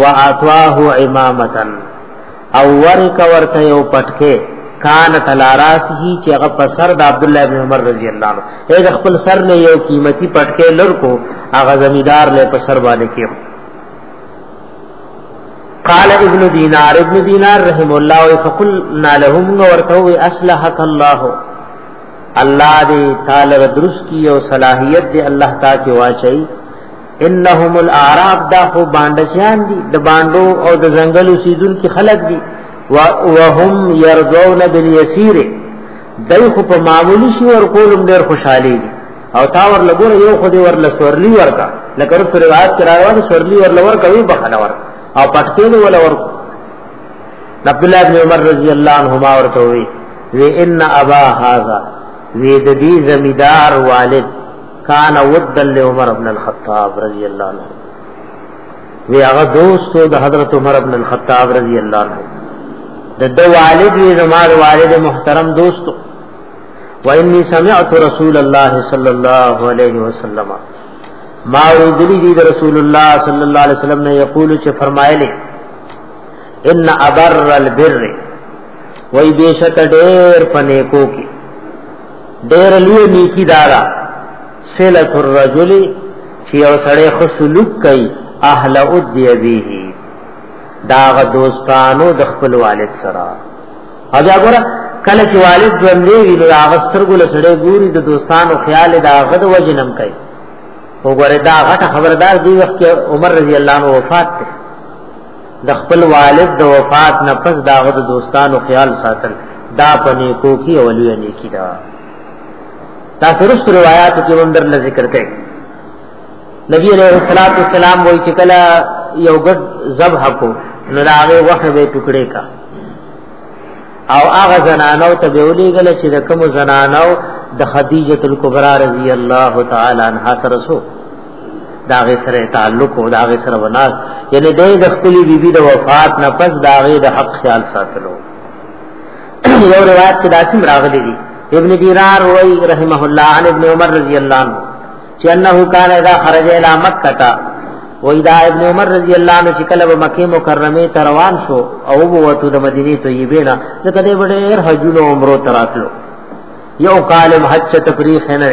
واعطاه امامتن او ورک ورته یو پټکه کان تلاراس هی چې هغه په سر د عبد الله ابن عمر رضی الله عنه هغه خپل سر نه یو قیمتي پټکه لړکو هغه زمیدار له په سر باندې کېو قال ابن دینار ابن دینار رحم الله فقلنا لهم ورته اصلحك الله الله دې تعالی درست کی او صلاحیت دې الله تعالی واچي انهم الاعراب دا خو باندچان دي د باندو او د زنګلو سیدون کې خلق دي وهم يرضون باليسير دای خو په معمولی شی ور کولم ډیر خوشحالي دي او تا ور لګور یو خو دې ور لسورلی ورکا لکه رسو روایت کې راوړ سورلی ور لور کوي بخنه ور او پټکې دې ول ور عبد الله بن عمر رضی الله عنهما ورته وی وی ان ابا هاذا وی د دې زمیدار والد کان ودا لعمر ابن الخطاب رضی الله عنه وی هغه دوست د حضرت عمر ابن الخطاب رضی الله عنه د دو والد وی زمار والد محترم دوست و انی سمعت رسول الله صلی الله علیه وسلم ما ورغلی دی رسول الله صلی الله علیه وسلم نے یقول چه فرمایلی ان ابر البر وای بیشک ډیر پنیکو کی ډېر لوی نیکی دارا صلت الرجل چې یو سړی خو سلوک کوي اهل ادی به داغه دوستانو د خپل والد سره اجا ګره کله چې والد ژوندې وي نو هغه سترګو له سړی ګوري د دوستانو خیال دا غد وجنم کوي وګوره دا غټه خبردار دی وخت عمر رضی الله عنه وفات ته د خپل والد د وفات نه پس داغه د دوستانو خیال ساتل دا پنی کو کی اولی نه کی دا دا سرس روایت کې وندر ل ذکر کړي نبی علیہ الصلوۃ والسلام وایي چې کله یو ګډ ذبح کو نو دا هغه وخت به ټوکړې کا او هغه زنانو ته به ولېګل چې د کوم زنانو د خدیجه الکبرى رضی الله تعالی عنها سره سو دا غي سره تعلق او دا غي سره وناس یعنی د د خپل بیبي د وفات نه پس دا غي د حق خیال ساتلو یو روایت کې داسم راغلي دي ابن دینار وای رحمه الله عن ابن عمر رضی الله عنه چې انه کان اذا خرج الى مکه تا وای دا ابن عمر رضی الله عنه چې کله مکه مکرمه ته روان شو او وته د مدینه طیبه نه ځکه دې ډېر حجونو عمره تراتلو یو کالم حج تفریح نه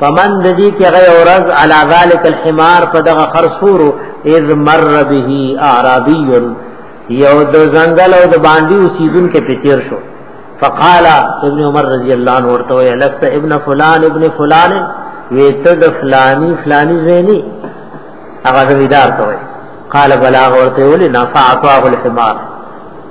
فمن د دې کې غي اورز علی ذلک الحمار په دغه خرصور اذ مر به اعرابی یو د زنګل او د باندې اوسیدون کې پتیر شو فقال ابن عمر رضی الله عنه ورته وی لست ابن فلان ابن فلان وی ته د فلانی فلانی زینی هغه زمیدار ته وی قال بلاغ ورته وی نه فاعطاه الحمار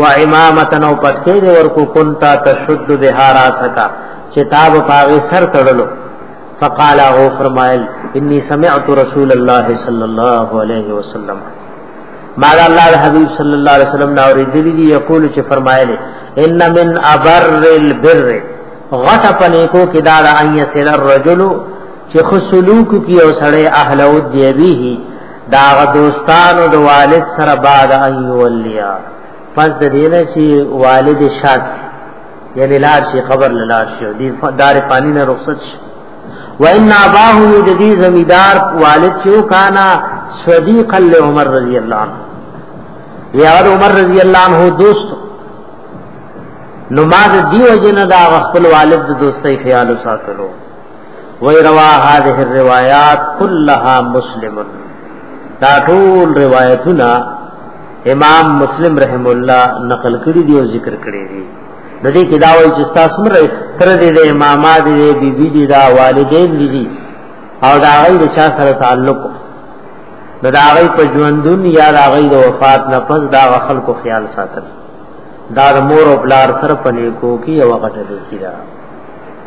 و امامتا نو پټکی دی ورکو کنتا تشد بها راسکا چتاب پاغه سر تړلو فقال او فرمایل انی سمعت رسول الله صلی الله علیه وسلم ما الله حبیب صلی الله علیه وسلم نو ریدلی دی یقول چې فرمایلی ان من ابر البر غټ پنې کو کدا ان یسل الرجل چې خو سلوک کی او سړی اهل او دیبیه دا غ دوستانو د والد سره بعد ان یولیا پس د دینه چې والد شاد یعنی لار شي خبر لار شي دی دار پانی نه رخصت شي و ان اباه د دې زمیدار والد چې کانا صدیق له عمر رضی الله عنه یاد عمر رضی الله عنه دوست نو ما د دیو جن دا خپل والد د دوستۍ خیال ساتلو ويروا هذه الروايات كلها مسلم دا ټول روایتونه امام مسلم رحم الله نقل کړی دی او ذکر کړی دی د دې کې دا وایي چې تاسو مر تر دې د امامات دې بي بي دي دا والدين دي دي او دا غي د چا سره تعلق نو دا غي په ژوندون یا دا غي د وفات نه پس دا خلکو خیال ساتل دا د مور او بلار سره پني کو کی او غټه دي کیږي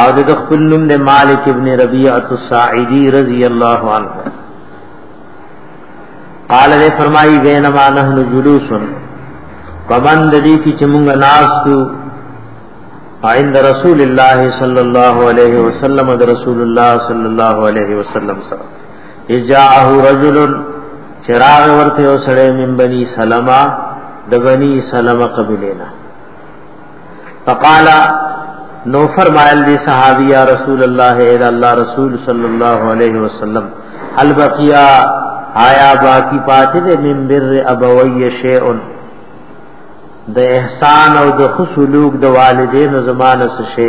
او د خپل نوم د مالک ابن ربيعه الساعدي رضی الله عنه قال دې فرمایي بینما نحن جلوس پمند دې کی چې مونږ ناستو عند رسول الله صلی الله علیه وسلم د رسول الله صلی الله علیه وسلم سره اجاءه رجل چراغ ورته وسړې من بني سلمہ د بني سلمہ قبیله نه فقال نو فرمایل دی صحابی یا رسول الله الا الله رسول صلی الله علیه وسلم هل بقیا آیا باقی پاتې دې من بر ابوی شیء د احسان او د خصلوک د والدین زمانه سره